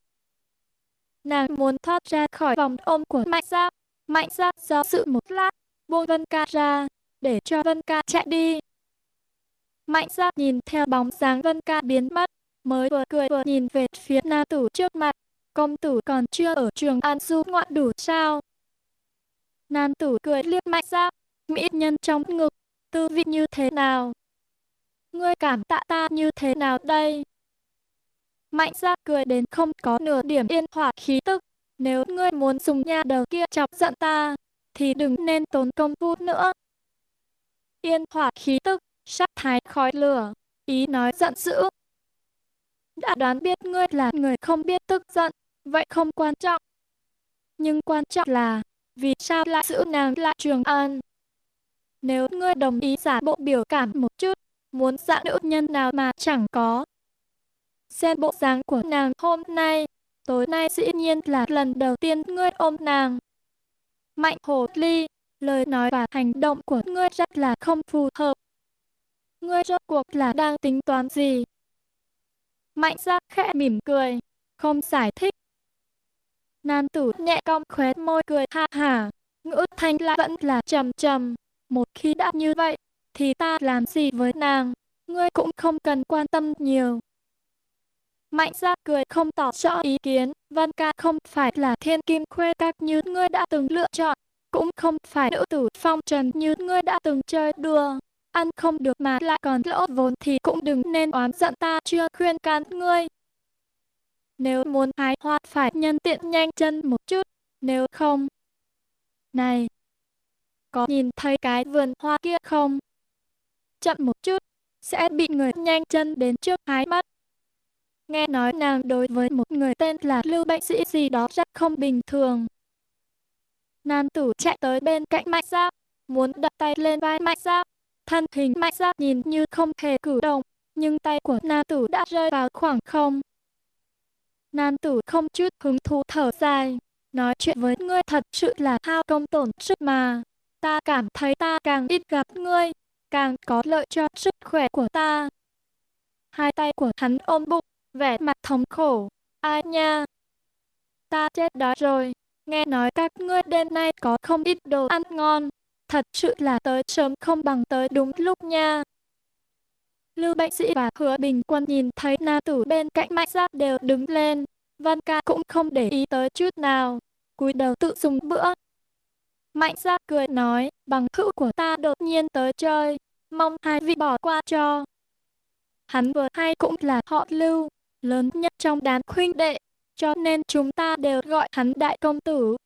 Nàng muốn thoát ra khỏi vòng ôm của Mạnh Gia. Mạnh Gia do sự một lát, buông Vân Ca ra, để cho Vân Ca chạy đi. Mạnh Gia nhìn theo bóng dáng Vân Ca biến mất, mới vừa cười vừa nhìn về phía nam tử trước mặt. Công tử còn chưa ở trường An Du ngoạn đủ sao? Nam tử cười liếc mạnh ra, mỹ nhân trong ngực, tư vị như thế nào? Ngươi cảm tạ ta như thế nào đây? Mạnh ra cười đến không có nửa điểm yên hỏa khí tức. Nếu ngươi muốn dùng nha đầu kia chọc giận ta, thì đừng nên tốn công phu nữa. Yên hỏa khí tức, sắc thái khói lửa, ý nói giận dữ, đã đoán biết ngươi là người không biết tức giận, vậy không quan trọng. Nhưng quan trọng là, vì sao lại giữ nàng lại Trường An? Nếu ngươi đồng ý giả bộ biểu cảm một chút, muốn dạng nữ nhân nào mà chẳng có. Xem bộ dáng của nàng hôm nay, tối nay dĩ nhiên là lần đầu tiên ngươi ôm nàng. Mạnh hồ ly, lời nói và hành động của ngươi rất là không phù hợp. Ngươi rốt cuộc là đang tính toán gì? Mạnh giác khẽ mỉm cười, không giải thích. Nam tử nhẹ cong khóe môi cười ha hả, ngữ thanh lại vẫn là trầm trầm. Một khi đã như vậy, thì ta làm gì với nàng, ngươi cũng không cần quan tâm nhiều. Mạnh ra cười không tỏ rõ ý kiến, Văn ca không phải là thiên kim khuê các như ngươi đã từng lựa chọn, cũng không phải nữ tử phong trần như ngươi đã từng chơi đùa. Ăn không được mà lại còn lỗ vốn thì cũng đừng nên oán giận ta chưa khuyên can ngươi. Nếu muốn hái hoa phải nhân tiện nhanh chân một chút, nếu không... Này, có nhìn thấy cái vườn hoa kia không? Chậm một chút, sẽ bị người nhanh chân đến trước hái mất. Nghe nói nàng đối với một người tên là Lưu Bệnh Sĩ gì đó rất không bình thường. Nam tử chạy tới bên cạnh Mạnh Giáp, muốn đặt tay lên vai Mạnh Giáp. Thân hình Mạnh Giáp nhìn như không hề cử động, nhưng tay của nam tử đã rơi vào khoảng không. Nam tử không chút hứng thú thở dài, nói chuyện với ngươi thật sự là hao công tổn sức mà. Ta cảm thấy ta càng ít gặp ngươi, càng có lợi cho sức khỏe của ta. Hai tay của hắn ôm bụng, vẻ mặt thống khổ. Ai nha? Ta chết đói rồi. Nghe nói các ngươi đêm nay có không ít đồ ăn ngon. Thật sự là tới sớm không bằng tới đúng lúc nha. Lưu Bệnh Sĩ và Hứa Bình Quân nhìn thấy nam tử bên cạnh Mạnh Giáp đều đứng lên. Văn ca cũng không để ý tới chút nào. cúi đầu tự dùng bữa. Mạnh Giáp cười nói, bằng hữu của ta đột nhiên tới chơi. Mong hai vị bỏ qua cho. Hắn vừa hay cũng là họ Lưu, lớn nhất trong đám huynh đệ, cho nên chúng ta đều gọi hắn đại công tử.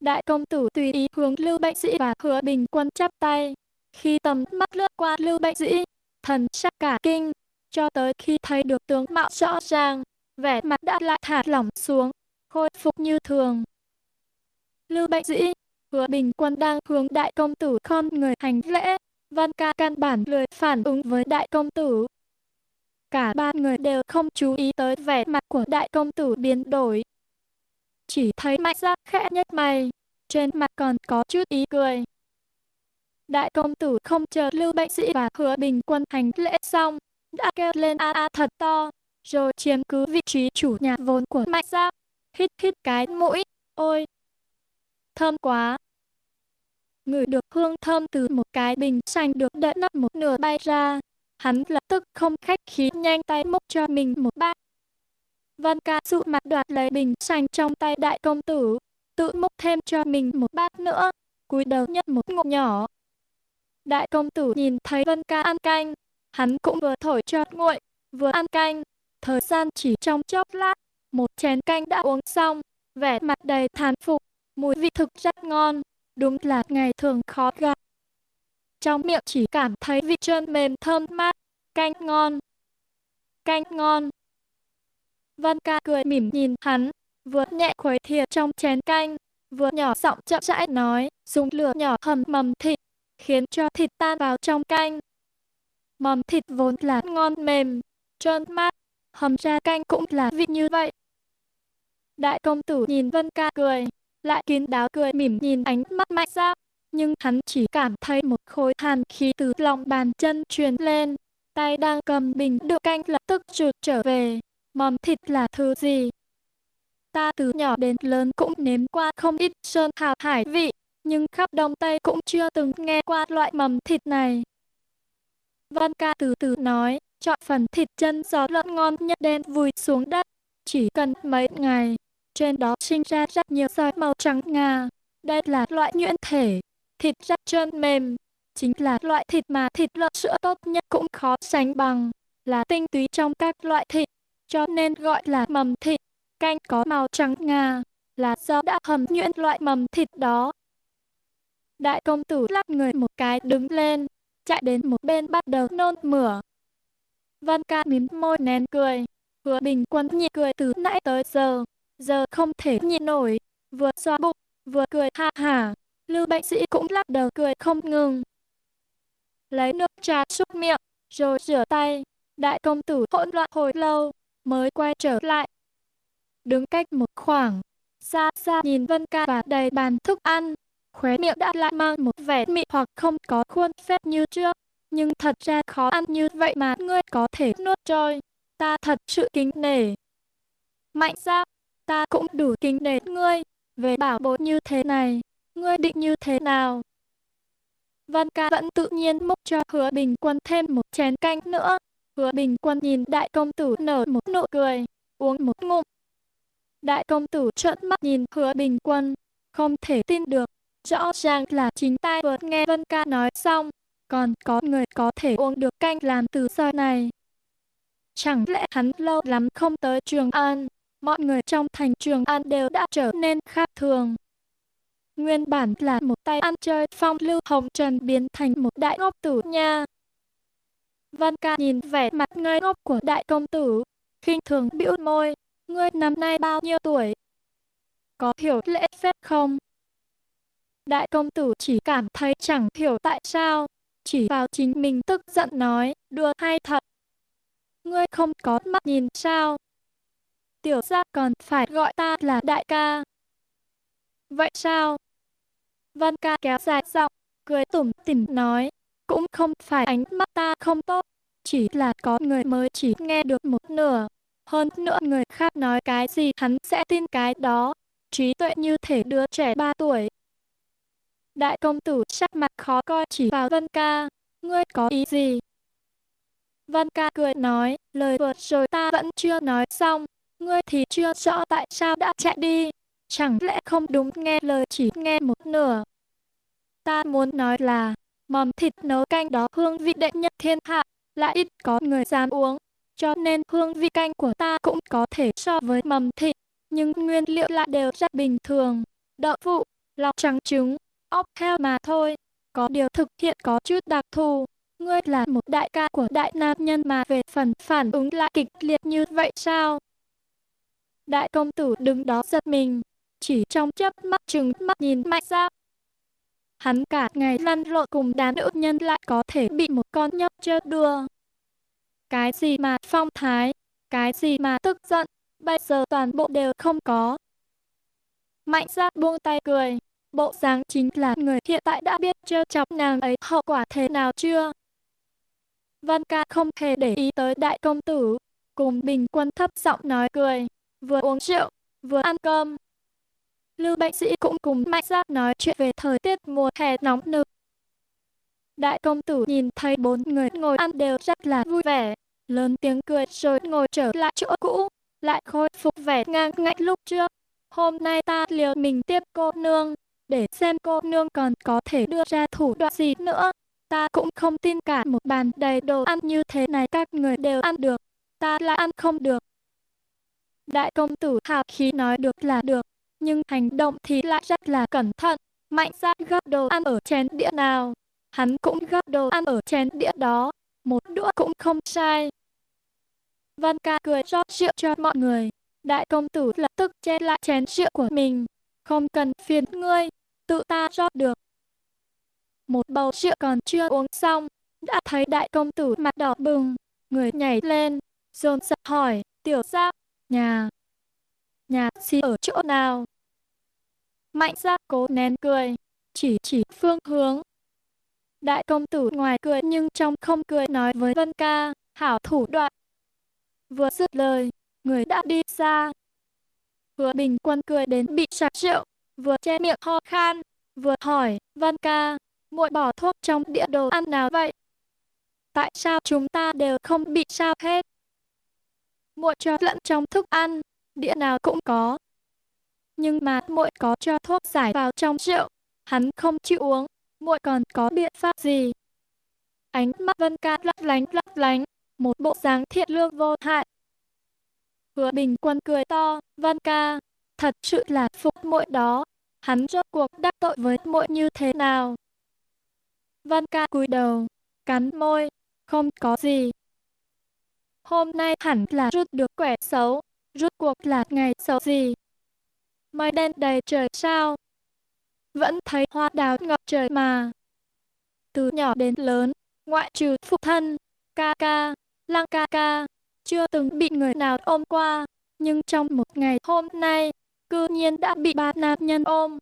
Đại công tử tùy ý hướng Lưu Bệnh Sĩ và Hứa Bình Quân chắp tay. Khi tầm mắt lướt qua Lưu Bệnh Sĩ, thần sắc cả kinh, cho tới khi thấy được tướng mạo rõ ràng, vẻ mặt đã lại thả lỏng xuống, khôi phục như thường. Lưu Bệnh Dĩ, Hứa Bình Quân đang hướng đại công tử con người hành lễ, Văn ca căn bản lười phản ứng với đại công tử, Cả ba người đều không chú ý tới vẻ mặt của đại công tử biến đổi. Chỉ thấy mạnh giác khẽ nhếch mày, trên mặt còn có chút ý cười. Đại công tử không chờ lưu bệnh sĩ và hứa bình quân hành lễ xong, đã kêu lên a a thật to, rồi chiếm cứ vị trí chủ nhà vốn của mạnh Giáp. hít hít cái mũi, ôi, thơm quá. Ngửi được hương thơm từ một cái bình xanh được đậy nắp một nửa bay ra, Hắn lập tức không khách khí nhanh tay múc cho mình một bát. Văn ca dụ mặt đoạt lấy bình xanh trong tay đại công tử, tự múc thêm cho mình một bát nữa, cúi đầu nhấp một ngụm nhỏ. Đại công tử nhìn thấy Vân ca ăn canh, hắn cũng vừa thổi cho nguội, vừa ăn canh. Thời gian chỉ trong chốc lát, một chén canh đã uống xong, vẻ mặt đầy thán phục, mùi vị thực rất ngon, đúng là ngày thường khó gặp trong miệng chỉ cảm thấy vị trơn mềm thơm mát, canh ngon. Canh ngon. Văn ca cười mỉm nhìn hắn, vừa nhẹ khuấy thìa trong chén canh, vừa nhỏ giọng chậm rãi nói, dùng lửa nhỏ hầm mầm thịt, khiến cho thịt tan vào trong canh. Mầm thịt vốn là ngon mềm, trơn mát, hầm ra canh cũng là vị như vậy. Đại công tử nhìn Vân ca cười, lại kín đáo cười mỉm nhìn ánh mắt mạnh ra, nhưng hắn chỉ cảm thấy một khối hàn khí từ lòng bàn chân truyền lên. Tay đang cầm bình đựng canh lập tức trượt trở về. Mầm thịt là thứ gì? Ta từ nhỏ đến lớn cũng nếm qua không ít sơn hào hải vị, nhưng khắp Đông Tây cũng chưa từng nghe qua loại mầm thịt này. Văn ca từ từ nói, chọn phần thịt chân gió lợn ngon nhất đem vùi xuống đất. Chỉ cần mấy ngày, trên đó sinh ra rất nhiều sợi màu trắng ngà. Đây là loại nhuyễn thể, thịt rất trơn mềm, chính là loại thịt mà thịt lợn sữa tốt nhất cũng khó sánh bằng, là tinh túy trong các loại thịt, cho nên gọi là mầm thịt. Canh có màu trắng ngà, là do đã hầm nhuyễn loại mầm thịt đó. Đại công tử lắc người một cái đứng lên, chạy đến một bên bắt đầu nôn mửa. Văn ca mím môi nén cười, hứa bình quân nhị cười từ nãy tới giờ, giờ không thể nhịn nổi, vừa xoa bụng, vừa cười ha hả. Lưu bệnh sĩ cũng lắc đầu cười không ngừng. Lấy nước trà súc miệng, rồi rửa tay. Đại công tử hỗn loạn hồi lâu, mới quay trở lại. Đứng cách một khoảng, xa xa nhìn Vân Ca và đầy bàn thức ăn, khóe miệng đã lại mang một vẻ mị hoặc không có khuôn phép như trước. Nhưng thật ra khó ăn như vậy mà ngươi có thể nuốt trôi. Ta thật sự kính nể. Mạnh ra, ta cũng đủ kính nể ngươi. Về bảo bối như thế này, ngươi định như thế nào? Văn ca vẫn tự nhiên múc cho hứa bình quân thêm một chén canh nữa. Hứa bình quân nhìn đại công tử nở một nụ cười, uống một ngụm. Đại công tử trợn mắt nhìn hứa bình quân, không thể tin được. Rõ ràng là chính tay vừa nghe Vân ca nói xong, còn có người có thể uống được canh làm từ soi này. Chẳng lẽ hắn lâu lắm không tới Trường An, mọi người trong thành Trường An đều đã trở nên khác thường. Nguyên bản là một tay ăn chơi phong lưu hồng trần biến thành một đại ngốc tử nha. Văn ca nhìn vẻ mặt ngây ngốc của đại công tử, khinh thường bĩu môi, ngươi năm nay bao nhiêu tuổi? Có hiểu lễ phép không? Đại công tử chỉ cảm thấy chẳng hiểu tại sao, chỉ vào chính mình tức giận nói, đùa hay thật. Ngươi không có mắt nhìn sao? Tiểu gia còn phải gọi ta là đại ca. Vậy sao? Văn ca kéo dài giọng, cười tủm tỉm nói, cũng không phải ánh mắt ta không tốt, chỉ là có người mới chỉ nghe được một nửa. Hơn nữa người khác nói cái gì hắn sẽ tin cái đó. Trí tuệ như thể đứa trẻ ba tuổi, Đại công tử sắc mặt khó coi chỉ vào Vân ca. Ngươi có ý gì? Vân ca cười nói, lời vừa rồi ta vẫn chưa nói xong. Ngươi thì chưa rõ tại sao đã chạy đi. Chẳng lẽ không đúng nghe lời chỉ nghe một nửa. Ta muốn nói là, mầm thịt nấu canh đó hương vị đệ nhất thiên hạ, lại ít có người dám uống. Cho nên hương vị canh của ta cũng có thể so với mầm thịt, nhưng nguyên liệu lại đều rất bình thường. Đậu phụ, lọc trắng trứng, ốc heo mà thôi. Có điều thực hiện có chút đặc thù. Ngươi là một đại ca của đại nam nhân mà về phần phản ứng lại kịch liệt như vậy sao? Đại công tử đứng đó giật mình, chỉ trong chớp mắt trừng mắt nhìn mạnh ra. Hắn cả ngày lăn lộn cùng đám nữ nhân lại có thể bị một con nhóc chơi đùa. Cái gì mà phong thái, cái gì mà tức giận, bây giờ toàn bộ đều không có. Mạnh ra buông tay cười, Bộ dáng chính là người hiện tại đã biết trêu chọc nàng ấy hậu quả thế nào chưa? Văn ca không hề để ý tới đại công tử, cùng bình quân thấp giọng nói cười, vừa uống rượu, vừa ăn cơm. Lưu bệnh sĩ cũng cùng mạnh giác nói chuyện về thời tiết mùa hè nóng nực. Đại công tử nhìn thấy bốn người ngồi ăn đều rất là vui vẻ, lớn tiếng cười rồi ngồi trở lại chỗ cũ, lại khôi phục vẻ ngang ngạnh lúc trước. Hôm nay ta liều mình tiếp cô nương, để xem cô nương còn có thể đưa ra thủ đoạn gì nữa. Ta cũng không tin cả một bàn đầy đồ ăn như thế này các người đều ăn được, ta lại ăn không được. Đại công tử hào khí nói được là được, nhưng hành động thì lại rất là cẩn thận. Mạnh ra gấp đồ ăn ở chén đĩa nào, hắn cũng gấp đồ ăn ở chén đĩa đó, một đũa cũng không sai. Văn ca cười rót rượu cho mọi người, đại công tử lập tức che lại chén rượu của mình, không cần phiền ngươi, tự ta rót được. Một bầu rượu còn chưa uống xong, đã thấy đại công tử mặt đỏ bừng, người nhảy lên, dồn dập hỏi, tiểu gia, nhà, nhà si ở chỗ nào? Mạnh gia cố nén cười, chỉ chỉ phương hướng. Đại công tử ngoài cười nhưng trong không cười nói với Vân ca, hảo thủ đoạn. Vừa dứt lời, người đã đi xa. Hứa bình quân cười đến bị sặc rượu, vừa che miệng ho khan, vừa hỏi, Văn ca, muội bỏ thuốc trong đĩa đồ ăn nào vậy? Tại sao chúng ta đều không bị sao hết? Muội cho lẫn trong thức ăn, đĩa nào cũng có. Nhưng mà muội có cho thuốc giải vào trong rượu, hắn không chịu uống, muội còn có biện pháp gì? Ánh mắt Vân ca lấp lánh lấp lánh, một bộ dáng thiện lương vô hại. Hứa Bình Quân cười to, Vân ca, thật sự là phục muội đó, hắn rốt cuộc đắc tội với muội như thế nào? Văn ca cúi đầu, cắn môi, không có gì. Hôm nay hẳn là rút được quẻ xấu, rút cuộc là ngày xấu gì? Mây đen đầy trời sao? vẫn thấy hoa đào ngập trời mà. Từ nhỏ đến lớn, ngoại trừ phụ thân, ca ca, lăng ca ca, chưa từng bị người nào ôm qua, nhưng trong một ngày hôm nay, cư nhiên đã bị ba nam nhân ôm.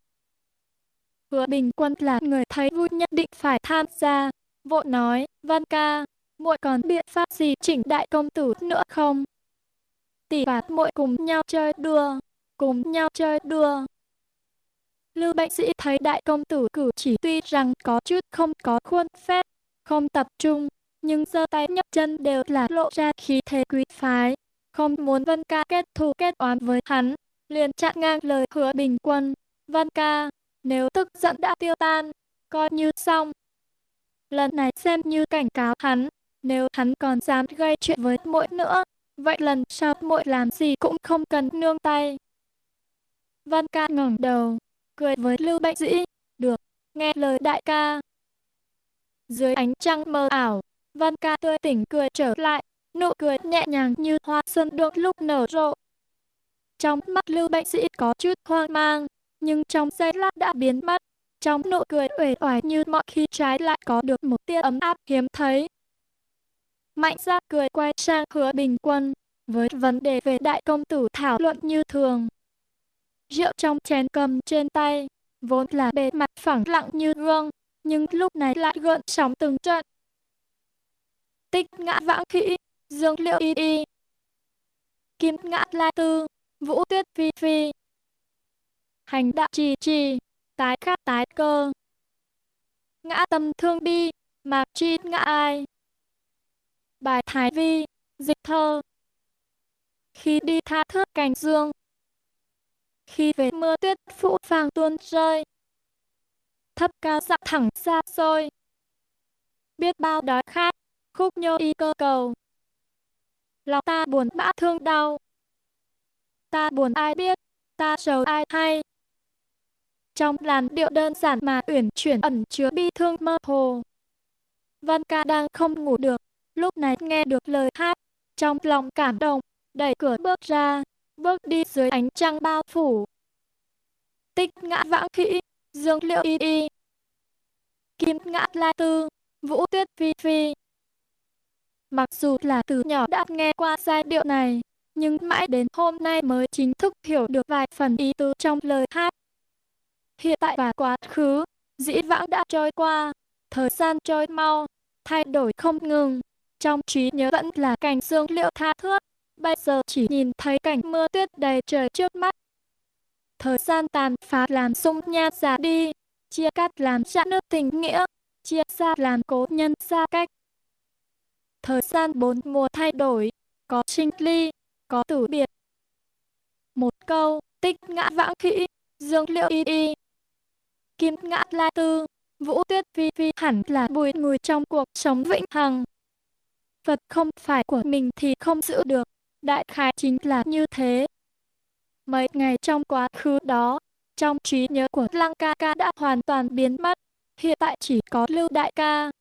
Hứa Bình Quân là người thấy vui nhất định phải tham gia, vội nói, Văn ca, muội còn biện pháp gì chỉnh đại công tử nữa không? Tỷ và muội cùng nhau chơi đùa, cùng nhau chơi đùa. Lưu Bệnh Sĩ thấy đại công tử cử chỉ tuy rằng có chút không có khuôn phép, không tập trung, nhưng giơ tay nhấc chân đều là lộ ra khí thế quý phái, không muốn Vân Ca kết thù kết oán với hắn, liền chặn ngang lời hứa bình quân. Văn Ca, nếu tức giận đã tiêu tan, coi như xong. Lần này xem như cảnh cáo hắn, nếu hắn còn dám gây chuyện với muội nữa, vậy lần sau muội làm gì cũng không cần nương tay. Văn ca ngẩng đầu, cười với Lưu Bệnh Dĩ, được, nghe lời đại ca. Dưới ánh trăng mờ ảo, Văn ca tươi tỉnh cười trở lại, nụ cười nhẹ nhàng như hoa xuân được lúc nở rộ. Trong mắt Lưu Bệnh Sĩ có chút hoang mang, nhưng trong giây lát đã biến mất. Trong nụ cười uể oải như mọi khi trái lại có được một tia ấm áp hiếm thấy. Mạnh ra cười quay sang hứa bình quân, với vấn đề về đại công tử thảo luận như thường. Rượu trong chén cầm trên tay, vốn là bề mặt phẳng lặng như gương, nhưng lúc này lại gợn sóng từng trận. Tích ngã vãng khỉ, dương liệu y y. Kim ngã lai tư, vũ tuyết phi phi. Hành đạo trì trì, tái khát tái cơ. Ngã tâm thương bi, mạc chi ngã ai. Bài Thái Vi, dịch thơ. Khi đi tha thước cành dương, khi về mưa tuyết phủ phàng tuôn rơi, thấp cao dặn dạ thẳng xa xôi. Biết bao đói khát, khúc nhô y cơ cầu. Lòng ta buồn bã thương đau. Ta buồn ai biết, ta sầu ai hay. Trong làn điệu đơn giản mà uyển chuyển ẩn chứa bi thương mơ hồ. Văn ca đang không ngủ được, lúc này nghe được lời hát, trong lòng cảm động, đẩy cửa bước ra, bước đi dưới ánh trăng bao phủ. Tích ngã vãng khỉ, dương liệu y y. Kim ngã lai tư, vũ tuyết phi phi. Mặc dù là từ nhỏ đã nghe qua giai điệu này, nhưng mãi đến hôm nay mới chính thức hiểu được vài phần ý tứ trong lời hát. Hiện tại và quá khứ, dĩ vãng đã trôi qua, thời gian trôi mau, thay đổi không ngừng. Trong trí nhớ vẫn là cảnh dương liệu tha thước, bây giờ chỉ nhìn thấy cảnh mưa tuyết đầy trời trước mắt. Thời gian tàn phá làm sung nha già đi, chia cắt làm chặn nước tình nghĩa, chia xa làm cố nhân xa cách. Thời gian bốn mùa thay đổi, có sinh ly, có tử biệt. Một câu, tích ngã vãng khỉ, dương liệu y y. Kim ngã la tư, vũ tuyết vi vi hẳn là bùi ngùi trong cuộc sống vĩnh hằng. Vật không phải của mình thì không giữ được, đại khái chính là như thế. Mấy ngày trong quá khứ đó, trong trí nhớ của Lăng ca ca đã hoàn toàn biến mất, hiện tại chỉ có Lưu đại ca.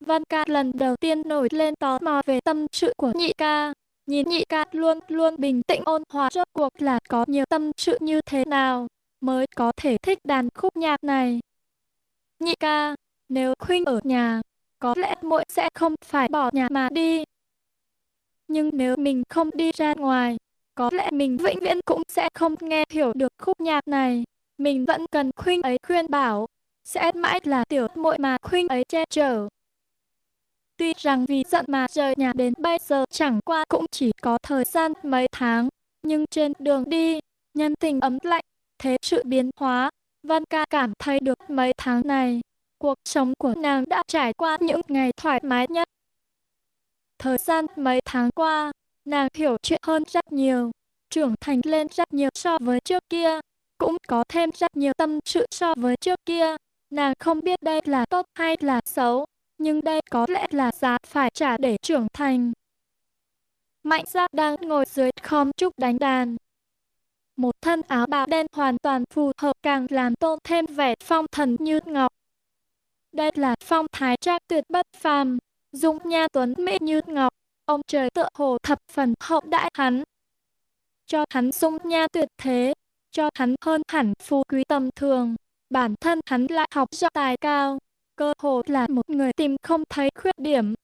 Văn ca lần đầu tiên nổi lên tò mò về tâm sự của nhị ca, nhìn nhị ca luôn luôn bình tĩnh ôn hòa rốt cuộc là có nhiều tâm sự như thế nào, mới có thể thích đàn khúc nhạc này. Nhị ca, nếu khuynh ở nhà, có lẽ muội sẽ không phải bỏ nhà mà đi. Nhưng nếu mình không đi ra ngoài, có lẽ mình vĩnh viễn cũng sẽ không nghe hiểu được khúc nhạc này. Mình vẫn cần khuynh ấy khuyên bảo, sẽ mãi là tiểu muội mà khuynh ấy che chở. Tuy rằng vì giận mà rời nhà đến bây giờ chẳng qua cũng chỉ có thời gian mấy tháng, nhưng trên đường đi, nhân tình ấm lạnh, thế sự biến hóa, Văn ca cảm thấy được mấy tháng này, cuộc sống của nàng đã trải qua những ngày thoải mái nhất. Thời gian mấy tháng qua, nàng hiểu chuyện hơn rất nhiều, trưởng thành lên rất nhiều so với trước kia, cũng có thêm rất nhiều tâm sự so với trước kia. Nàng không biết đây là tốt hay là xấu, nhưng đây có lẽ là giá phải trả để trưởng thành. Mạnh giác đang ngồi dưới khom trúc đánh đàn. Một thân áo bào đen hoàn toàn phù hợp càng làm tôn thêm vẻ phong thần như ngọc. Đây là phong thái trang tuyệt bất phàm, dung nha tuấn mỹ như ngọc, ông trời tựa hồ thập phần hậu đại hắn. Cho hắn dung nha tuyệt thế, cho hắn hơn hẳn phú quý tầm thường, bản thân hắn lại học giỏi tài cao, cơ hồ là một người tìm không thấy khuyết điểm.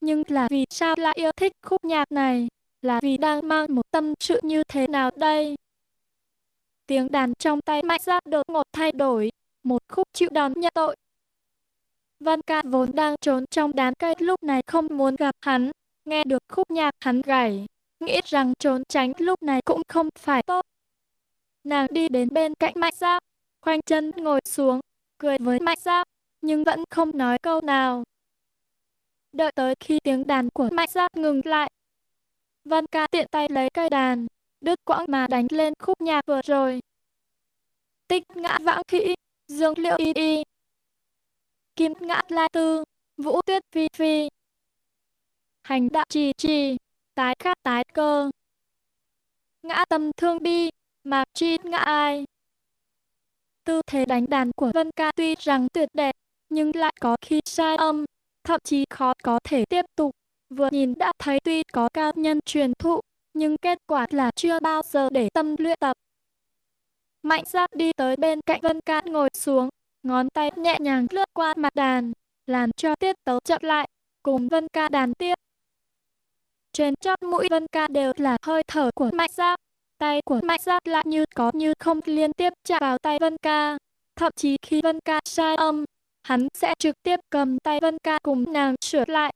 Nhưng là vì sao lại yêu thích khúc nhạc này? Là vì đang mang một tâm sự như thế nào đây? Tiếng đàn trong tay mạnh ra đột ngột thay đổi, một khúc chịu đòn nhận tội. Văn ca vốn đang trốn trong đám cây lúc này không muốn gặp hắn, nghe được khúc nhạc hắn gảy, nghĩ rằng trốn tránh lúc này cũng không phải tốt. Nàng đi đến bên cạnh Mạnh Giáp, khoanh chân ngồi xuống, cười với Mạnh Giáp, nhưng vẫn không nói câu nào. Đợi tới khi tiếng đàn của Mạnh Giáp ngừng lại, Văn ca tiện tay lấy cây đàn, đứt quãng mà đánh lên khúc nhạc vừa rồi. Tích ngã vãng khỉ, dương liệu y y. Kim ngã la tư, vũ tuyết phi phi. Hành đạo trì trì, tái khát tái cơ. Ngã tâm thương bi, mạc chi ngã ai. Tư thế đánh đàn của Vân Ca tuy rằng tuyệt đẹp, nhưng lại có khi sai âm, thậm chí khó có thể tiếp tục. Vừa nhìn đã thấy tuy có cao nhân truyền thụ, nhưng kết quả là chưa bao giờ để tâm luyện tập. Mạnh giác đi tới bên cạnh Vân Ca ngồi xuống, ngón tay nhẹ nhàng lướt qua mặt đàn, làm cho tiết tấu chậm lại, cùng Vân Ca đàn tiếp. Trên chót mũi Vân Ca đều là hơi thở của Mạnh giác, tay của Mạnh giác lại như có như không liên tiếp chạm vào tay Vân Ca. Thậm chí khi Vân Ca sai âm, hắn sẽ trực tiếp cầm tay Vân Ca cùng nàng sửa lại.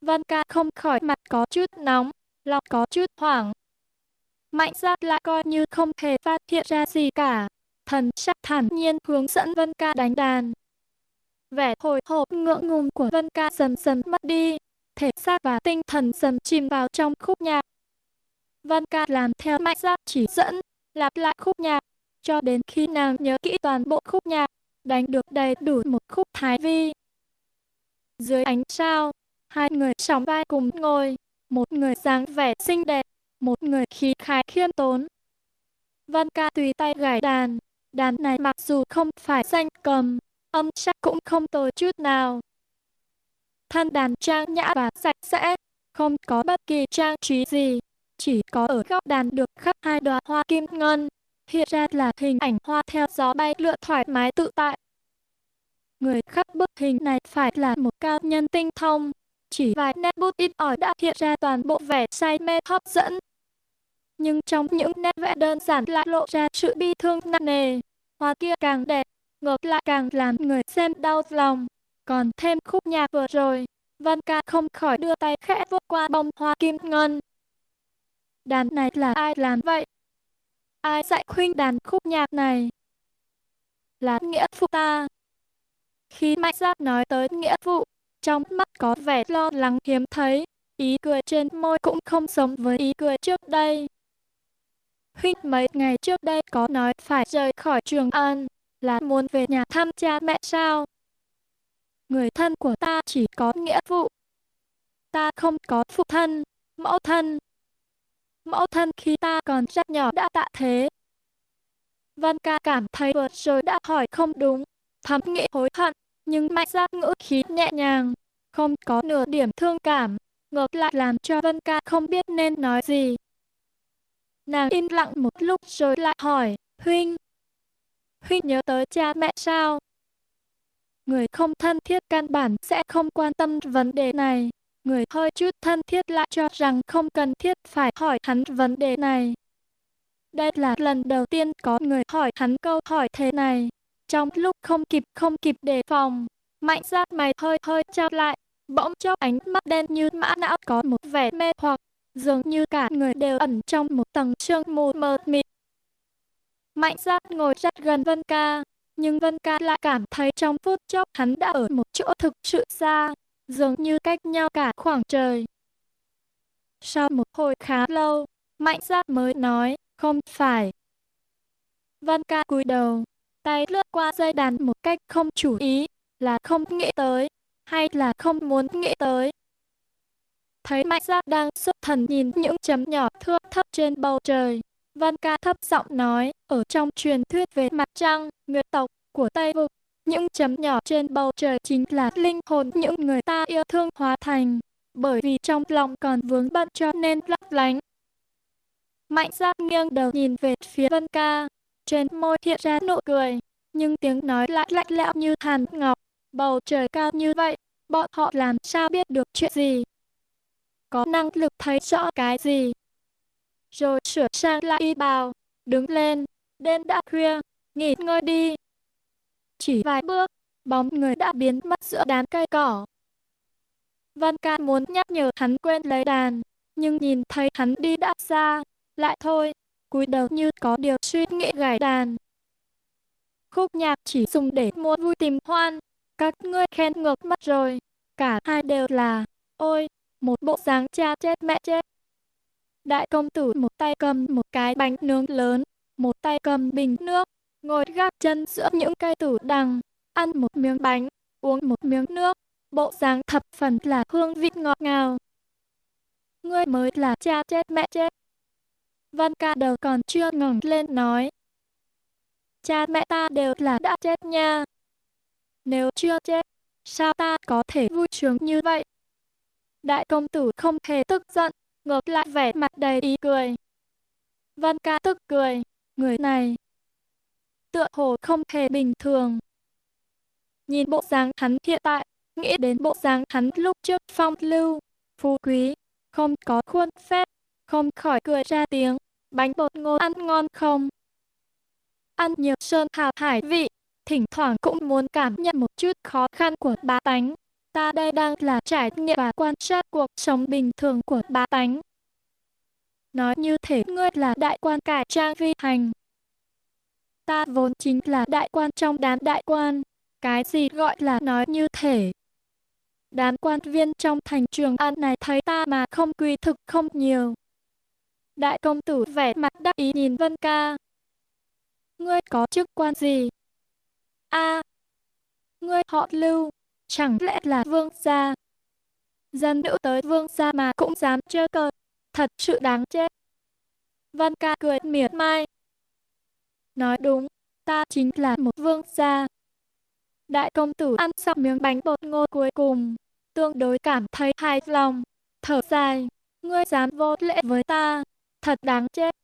Vân Ca không khỏi mặt có chút nóng, lòng có chút hoảng. Mạnh giác lại coi như không hề phát hiện ra gì cả. Thần sắc thản nhiên hướng dẫn Vân Ca đánh đàn. Vẻ hồi hộp ngượng ngùng của Vân Ca dần dần mất đi. Thể xác và tinh thần dần chìm vào trong khúc nhạc. Vân Ca làm theo mạnh giác chỉ dẫn, lặp lại khúc nhạc, cho đến khi nàng nhớ kỹ toàn bộ khúc nhạc, đánh được đầy đủ một khúc thái vi. Dưới ánh sao, hai người sóng vai cùng ngồi, một người dáng vẻ xinh đẹp, một người khí khái khiêm tốn. Văn ca tùy tay gảy đàn, đàn này mặc dù không phải danh cầm, âm sắc cũng không tồi chút nào. Thân đàn trang nhã và sạch sẽ, không có bất kỳ trang trí gì, chỉ có ở góc đàn được khắc hai đóa hoa kim ngân, hiện ra là hình ảnh hoa theo gió bay lượn thoải mái tự tại. Người khắc bức hình này phải là một cao nhân tinh thông, chỉ vài nét bút ít ỏi đã hiện ra toàn bộ vẻ say mê hấp dẫn. Nhưng trong những nét vẽ đơn giản lại lộ ra sự bi thương nặng nề. Hoa kia càng đẹp, ngược lại càng làm người xem đau lòng. Còn thêm khúc nhạc vừa rồi, Văn ca không khỏi đưa tay khẽ vuốt qua bông hoa kim ngân. Đàn này là ai làm vậy? Ai dạy khuynh đàn khúc nhạc này? Là nghĩa phụ ta. Khi Mạnh Giác nói tới nghĩa vụ, trong mắt có vẻ lo lắng hiếm thấy, ý cười trên môi cũng không giống với ý cười trước đây. Huynh mấy ngày trước đây có nói phải rời khỏi Trường An, là muốn về nhà thăm cha mẹ sao? Người thân của ta chỉ có nghĩa vụ. Ta không có phụ thân, mẫu thân. Mẫu thân khi ta còn rất nhỏ đã tạ thế. Văn ca cảm thấy vừa rồi đã hỏi không đúng, thầm nghĩ hối hận, nhưng mạnh ra ngữ khí nhẹ nhàng, không có nửa điểm thương cảm, ngược lại làm cho Vân Ca không biết nên nói gì. Nàng im lặng một lúc rồi lại hỏi, Huynh, Huynh nhớ tới cha mẹ sao? Người không thân thiết căn bản sẽ không quan tâm vấn đề này. Người hơi chút thân thiết lại cho rằng không cần thiết phải hỏi hắn vấn đề này. Đây là lần đầu tiên có người hỏi hắn câu hỏi thế này. Trong lúc không kịp không kịp đề phòng, mạnh ra mày hơi hơi trao lại, bỗng chốc ánh mắt đen như mã não có một vẻ mê hoặc, dường như cả người đều ẩn trong một tầng sương mù mờ mịt. Mạnh giác ngồi rất gần Vân Ca, nhưng Vân Ca lại cảm thấy trong phút chốc hắn đã ở một chỗ thực sự xa, dường như cách nhau cả khoảng trời. Sau một hồi khá lâu, Mạnh giác mới nói, không phải. văn Ca cúi đầu, tay lướt qua dây đàn một cách không chủ ý, là không nghĩ tới, hay là không muốn nghĩ tới. Thấy Mạnh Giác đang xuất thần nhìn những chấm nhỏ thưa thấp trên bầu trời. Văn ca thấp giọng nói, ở trong truyền thuyết về mặt trăng, nguyệt tộc của Tây Vực, những chấm nhỏ trên bầu trời chính là linh hồn những người ta yêu thương hóa thành, bởi vì trong lòng còn vướng bận cho nên lấp lánh. Mạnh giác nghiêng đầu nhìn về phía Vân ca, trên môi hiện ra nụ cười, nhưng tiếng nói lại lạnh lẽo như hàn ngọc, bầu trời cao như vậy, bọn họ làm sao biết được chuyện gì? Có năng lực thấy rõ cái gì? Rồi sửa sang lại y bào, đứng lên, đêm đã khuya, nghỉ ngơi đi. Chỉ vài bước, bóng người đã biến mất giữa đám cây cỏ. Văn ca muốn nhắc nhở hắn quên lấy đàn, nhưng nhìn thấy hắn đi đã xa, lại thôi, cúi đầu như có điều suy nghĩ gảy đàn. Khúc nhạc chỉ dùng để mua vui tìm hoan, các ngươi khen ngược mất rồi, cả hai đều là, ôi, một bộ dáng cha chết mẹ chết. Đại công tử một tay cầm một cái bánh nướng lớn, một tay cầm bình nước, ngồi gác chân giữa những cây tử đằng, ăn một miếng bánh, uống một miếng nước, bộ dáng thập phần là hương vị ngọt ngào. Ngươi mới là cha chết mẹ chết. Văn ca đầu còn chưa ngẩng lên nói. Cha mẹ ta đều là đã chết nha. Nếu chưa chết, sao ta có thể vui sướng như vậy? Đại công tử không hề tức giận, ngược lại vẻ mặt đầy ý cười. Văn ca tức cười, người này tựa hồ không hề bình thường. Nhìn bộ dáng hắn hiện tại, nghĩ đến bộ dáng hắn lúc trước phong lưu, phú quý, không có khuôn phép, không khỏi cười ra tiếng, bánh bột ngô ăn ngon không? Ăn nhiều sơn hào hải vị, thỉnh thoảng cũng muốn cảm nhận một chút khó khăn của bá tánh. Ta đây đang là trải nghiệm và quan sát cuộc sống bình thường của bá tánh. Nói như thể ngươi là đại quan cải trang vi hành. Ta vốn chính là đại quan trong đám đại quan. Cái gì gọi là nói như thể? Đám quan viên trong thành trường an này thấy ta mà không quy thực không nhiều. Đại công tử vẻ mặt đắc ý nhìn Vân Ca. Ngươi có chức quan gì? A, ngươi họ lưu, chẳng lẽ là vương gia? Dân nữ tới vương gia mà cũng dám chơi cờ, thật sự đáng chết. Văn ca cười miệt mai. Nói đúng, ta chính là một vương gia. Đại công tử ăn xong miếng bánh bột ngô cuối cùng, tương đối cảm thấy hài lòng, thở dài, ngươi dám vô lễ với ta, thật đáng chết.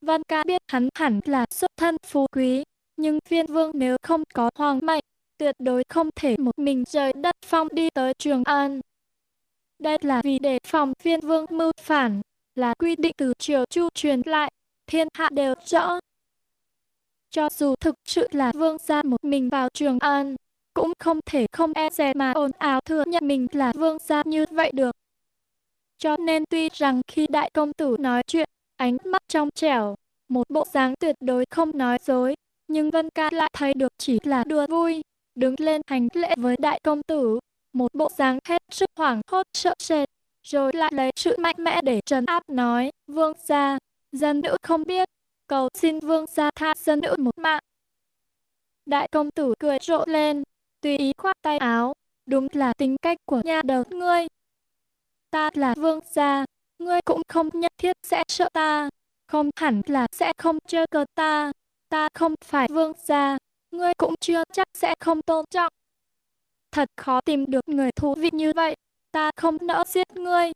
Văn ca biết hắn hẳn là xuất thân phú quý, nhưng phiên vương nếu không có hoàng mạnh, tuyệt đối không thể một mình rời đất phong đi tới Trường An. Đây là vì để phòng phiên vương mưu phản, là quy định từ triều chu truyền lại, thiên hạ đều rõ. Cho dù thực sự là vương gia một mình vào Trường An, cũng không thể không e dè mà ồn ào thừa nhận mình là vương gia như vậy được. Cho nên tuy rằng khi đại công tử nói chuyện, ánh mắt trong trẻo, một bộ dáng tuyệt đối không nói dối, nhưng Vân Ca lại thấy được chỉ là đùa vui, đứng lên hành lễ với đại công tử, một bộ dáng hết sức hoảng hốt sợ sệt, rồi lại lấy sự mạnh mẽ để trấn áp nói, vương gia, dân nữ không biết, cầu xin vương gia tha dân nữ một mạng. Đại công tử cười rộ lên, tùy ý khoác tay áo, đúng là tính cách của nhà đầu ngươi. Ta là vương gia, ngươi cũng không nhất thiết sẽ sợ ta, không hẳn là sẽ không chơi cờ ta, ta không phải vương gia, ngươi cũng chưa chắc sẽ không tôn trọng. Thật khó tìm được người thú vị như vậy, ta không nỡ giết ngươi.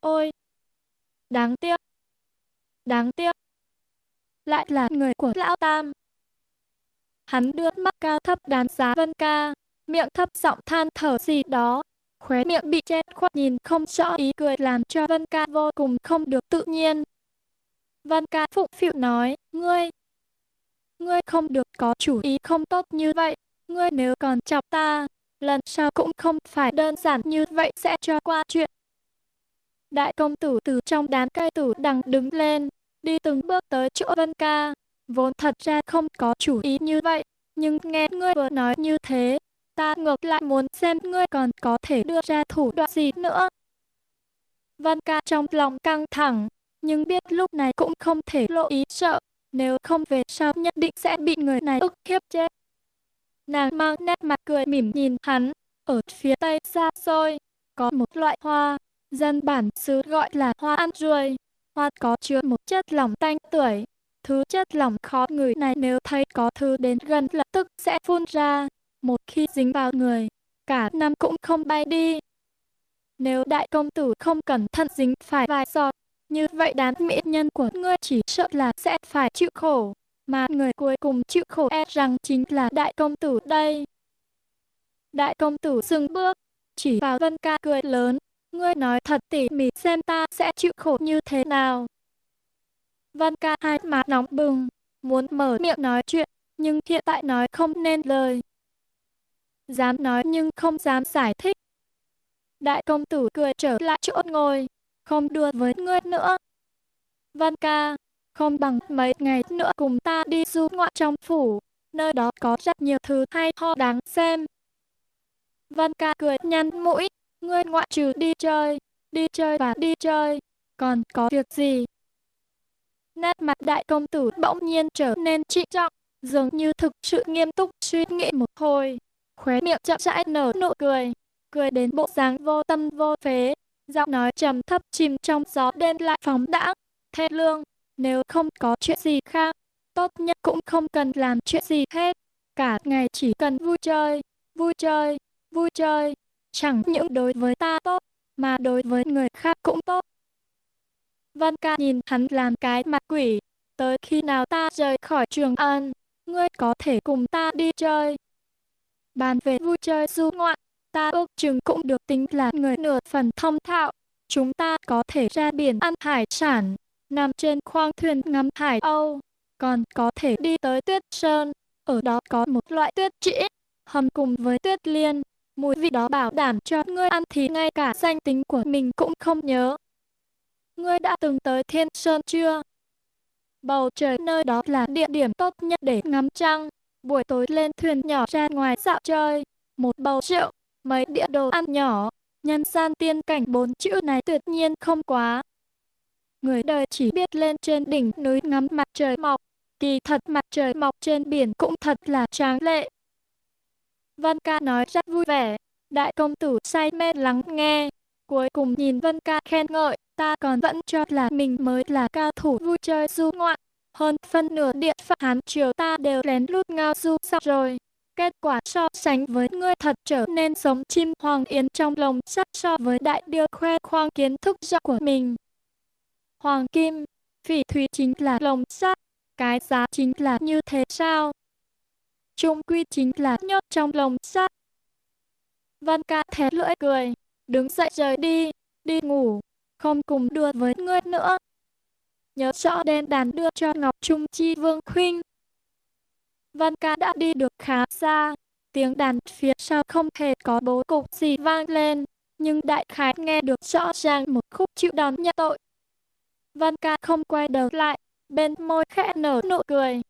Ôi, đáng tiếc, đáng tiếc, lại là người của lão tam. Hắn đưa mắt cao thấp đán giá Vân Ca, miệng thấp giọng than thở gì đó, khóe miệng bị che khuất nhìn không rõ ý cười làm cho Vân Ca vô cùng không được tự nhiên. Vân Ca phụng phịu nói, ngươi, ngươi không được có chủ ý không tốt như vậy, ngươi nếu còn chọc ta, lần sau cũng không phải đơn giản như vậy sẽ cho qua chuyện. Đại công tử từ trong đám cây tử đằng đứng lên, đi từng bước tới chỗ Vân Ca, vốn thật ra không có chủ ý như vậy, nhưng nghe ngươi vừa nói như thế, ta ngược lại muốn xem ngươi còn có thể đưa ra thủ đoạn gì nữa. Vân Ca trong lòng căng thẳng, nhưng biết lúc này cũng không thể lộ ý sợ, nếu không về sau nhất định sẽ bị người này ức hiếp chết. Nàng mang nét mặt cười mỉm nhìn hắn, ở phía tây xa xôi, có một loại hoa, dân bản xứ gọi là hoa ăn ruồi. Hoa có chứa một chất lỏng tanh tuổi, Thứ chất lỏng khó người này nếu thấy có thứ đến gần lập tức sẽ phun ra. Một khi dính vào người, cả năm cũng không bay đi. Nếu đại công tử không cẩn thận dính phải vài giọt, Như vậy đám mỹ nhân của ngươi chỉ sợ là sẽ phải chịu khổ, mà người cuối cùng chịu khổ e rằng chính là đại công tử đây. Đại công tử dừng bước, chỉ vào Vân Ca cười lớn, ngươi nói thật tỉ mỉ xem ta sẽ chịu khổ như thế nào. Văn Ca hai má nóng bừng, muốn mở miệng nói chuyện, nhưng hiện tại nói không nên lời. Dám nói nhưng không dám giải thích. Đại công tử cười trở lại chỗ ngồi, không đùa với ngươi nữa. Văn ca, không bằng mấy ngày nữa cùng ta đi du ngoại trong phủ, nơi đó có rất nhiều thứ hay ho đáng xem. Văn ca cười nhăn mũi, ngươi ngoại trừ đi chơi, đi chơi và đi chơi, còn có việc gì? Nét mặt đại công tử bỗng nhiên trở nên trịnh trọng, dường như thực sự nghiêm túc suy nghĩ một hồi, khóe miệng chậm rãi nở nụ cười, cười đến bộ dáng vô tâm vô phế, giọng nói trầm thấp chìm trong gió đêm lại phóng đãng. Thế lương, nếu không có chuyện gì khác, tốt nhất cũng không cần làm chuyện gì hết. Cả ngày chỉ cần vui chơi, vui chơi, vui chơi. Chẳng những đối với ta tốt, mà đối với người khác cũng tốt. Văn ca nhìn hắn làm cái mặt quỷ. Tới khi nào ta rời khỏi trường an, ngươi có thể cùng ta đi chơi. Bàn về vui chơi du ngoạn, ta ước chừng cũng được tính là người nửa phần thông thạo. Chúng ta có thể ra biển ăn hải sản, nằm trên khoang thuyền ngắm hải âu, còn có thể đi tới tuyết sơn. Ở đó có một loại tuyết trĩ, hầm cùng với tuyết liên. Mùi vị đó bảo đảm cho ngươi ăn thì ngay cả danh tính của mình cũng không nhớ. Ngươi đã từng tới Thiên Sơn chưa? Bầu trời nơi đó là địa điểm tốt nhất để ngắm trăng. Buổi tối lên thuyền nhỏ ra ngoài dạo chơi. Một bầu rượu, mấy đĩa đồ ăn nhỏ, nhân gian tiên cảnh bốn chữ này tuyệt nhiên không quá. Người đời chỉ biết lên trên đỉnh núi ngắm mặt trời mọc, kỳ thật mặt trời mọc trên biển cũng thật là tráng lệ. Vân ca nói rất vui vẻ, đại công tử say mê lắng nghe, cuối cùng nhìn Vân ca khen ngợi, ta còn vẫn cho là mình mới là cao thủ vui chơi du ngoạn. Hơn phân nửa điện phạt hán triều ta đều lén lút ngao du xong rồi. Kết quả so sánh với ngươi thật trở nên sống chim hoàng yến trong lồng sắt so với đại điêu khoe khoang kiến thức rộng của mình. Hoàng kim, phỉ thủy chính là lồng sắt, dạ. cái giá chính là như thế sao? Trung quy chính là nhốt trong lồng sắt. Văn ca thét lưỡi cười, đứng dậy rời đi, đi ngủ, không cùng đùa với ngươi nữa. Nhớ rõ đen đàn đưa cho Ngọc Trung Chi Vương Khuynh, Văn ca đã đi được khá xa, tiếng đàn phía sau không hề có bố cục gì vang lên, nhưng đại khái nghe được rõ ràng một khúc chịu đòn nhận tội. Văn ca không quay đầu lại, bên môi khẽ nở nụ cười,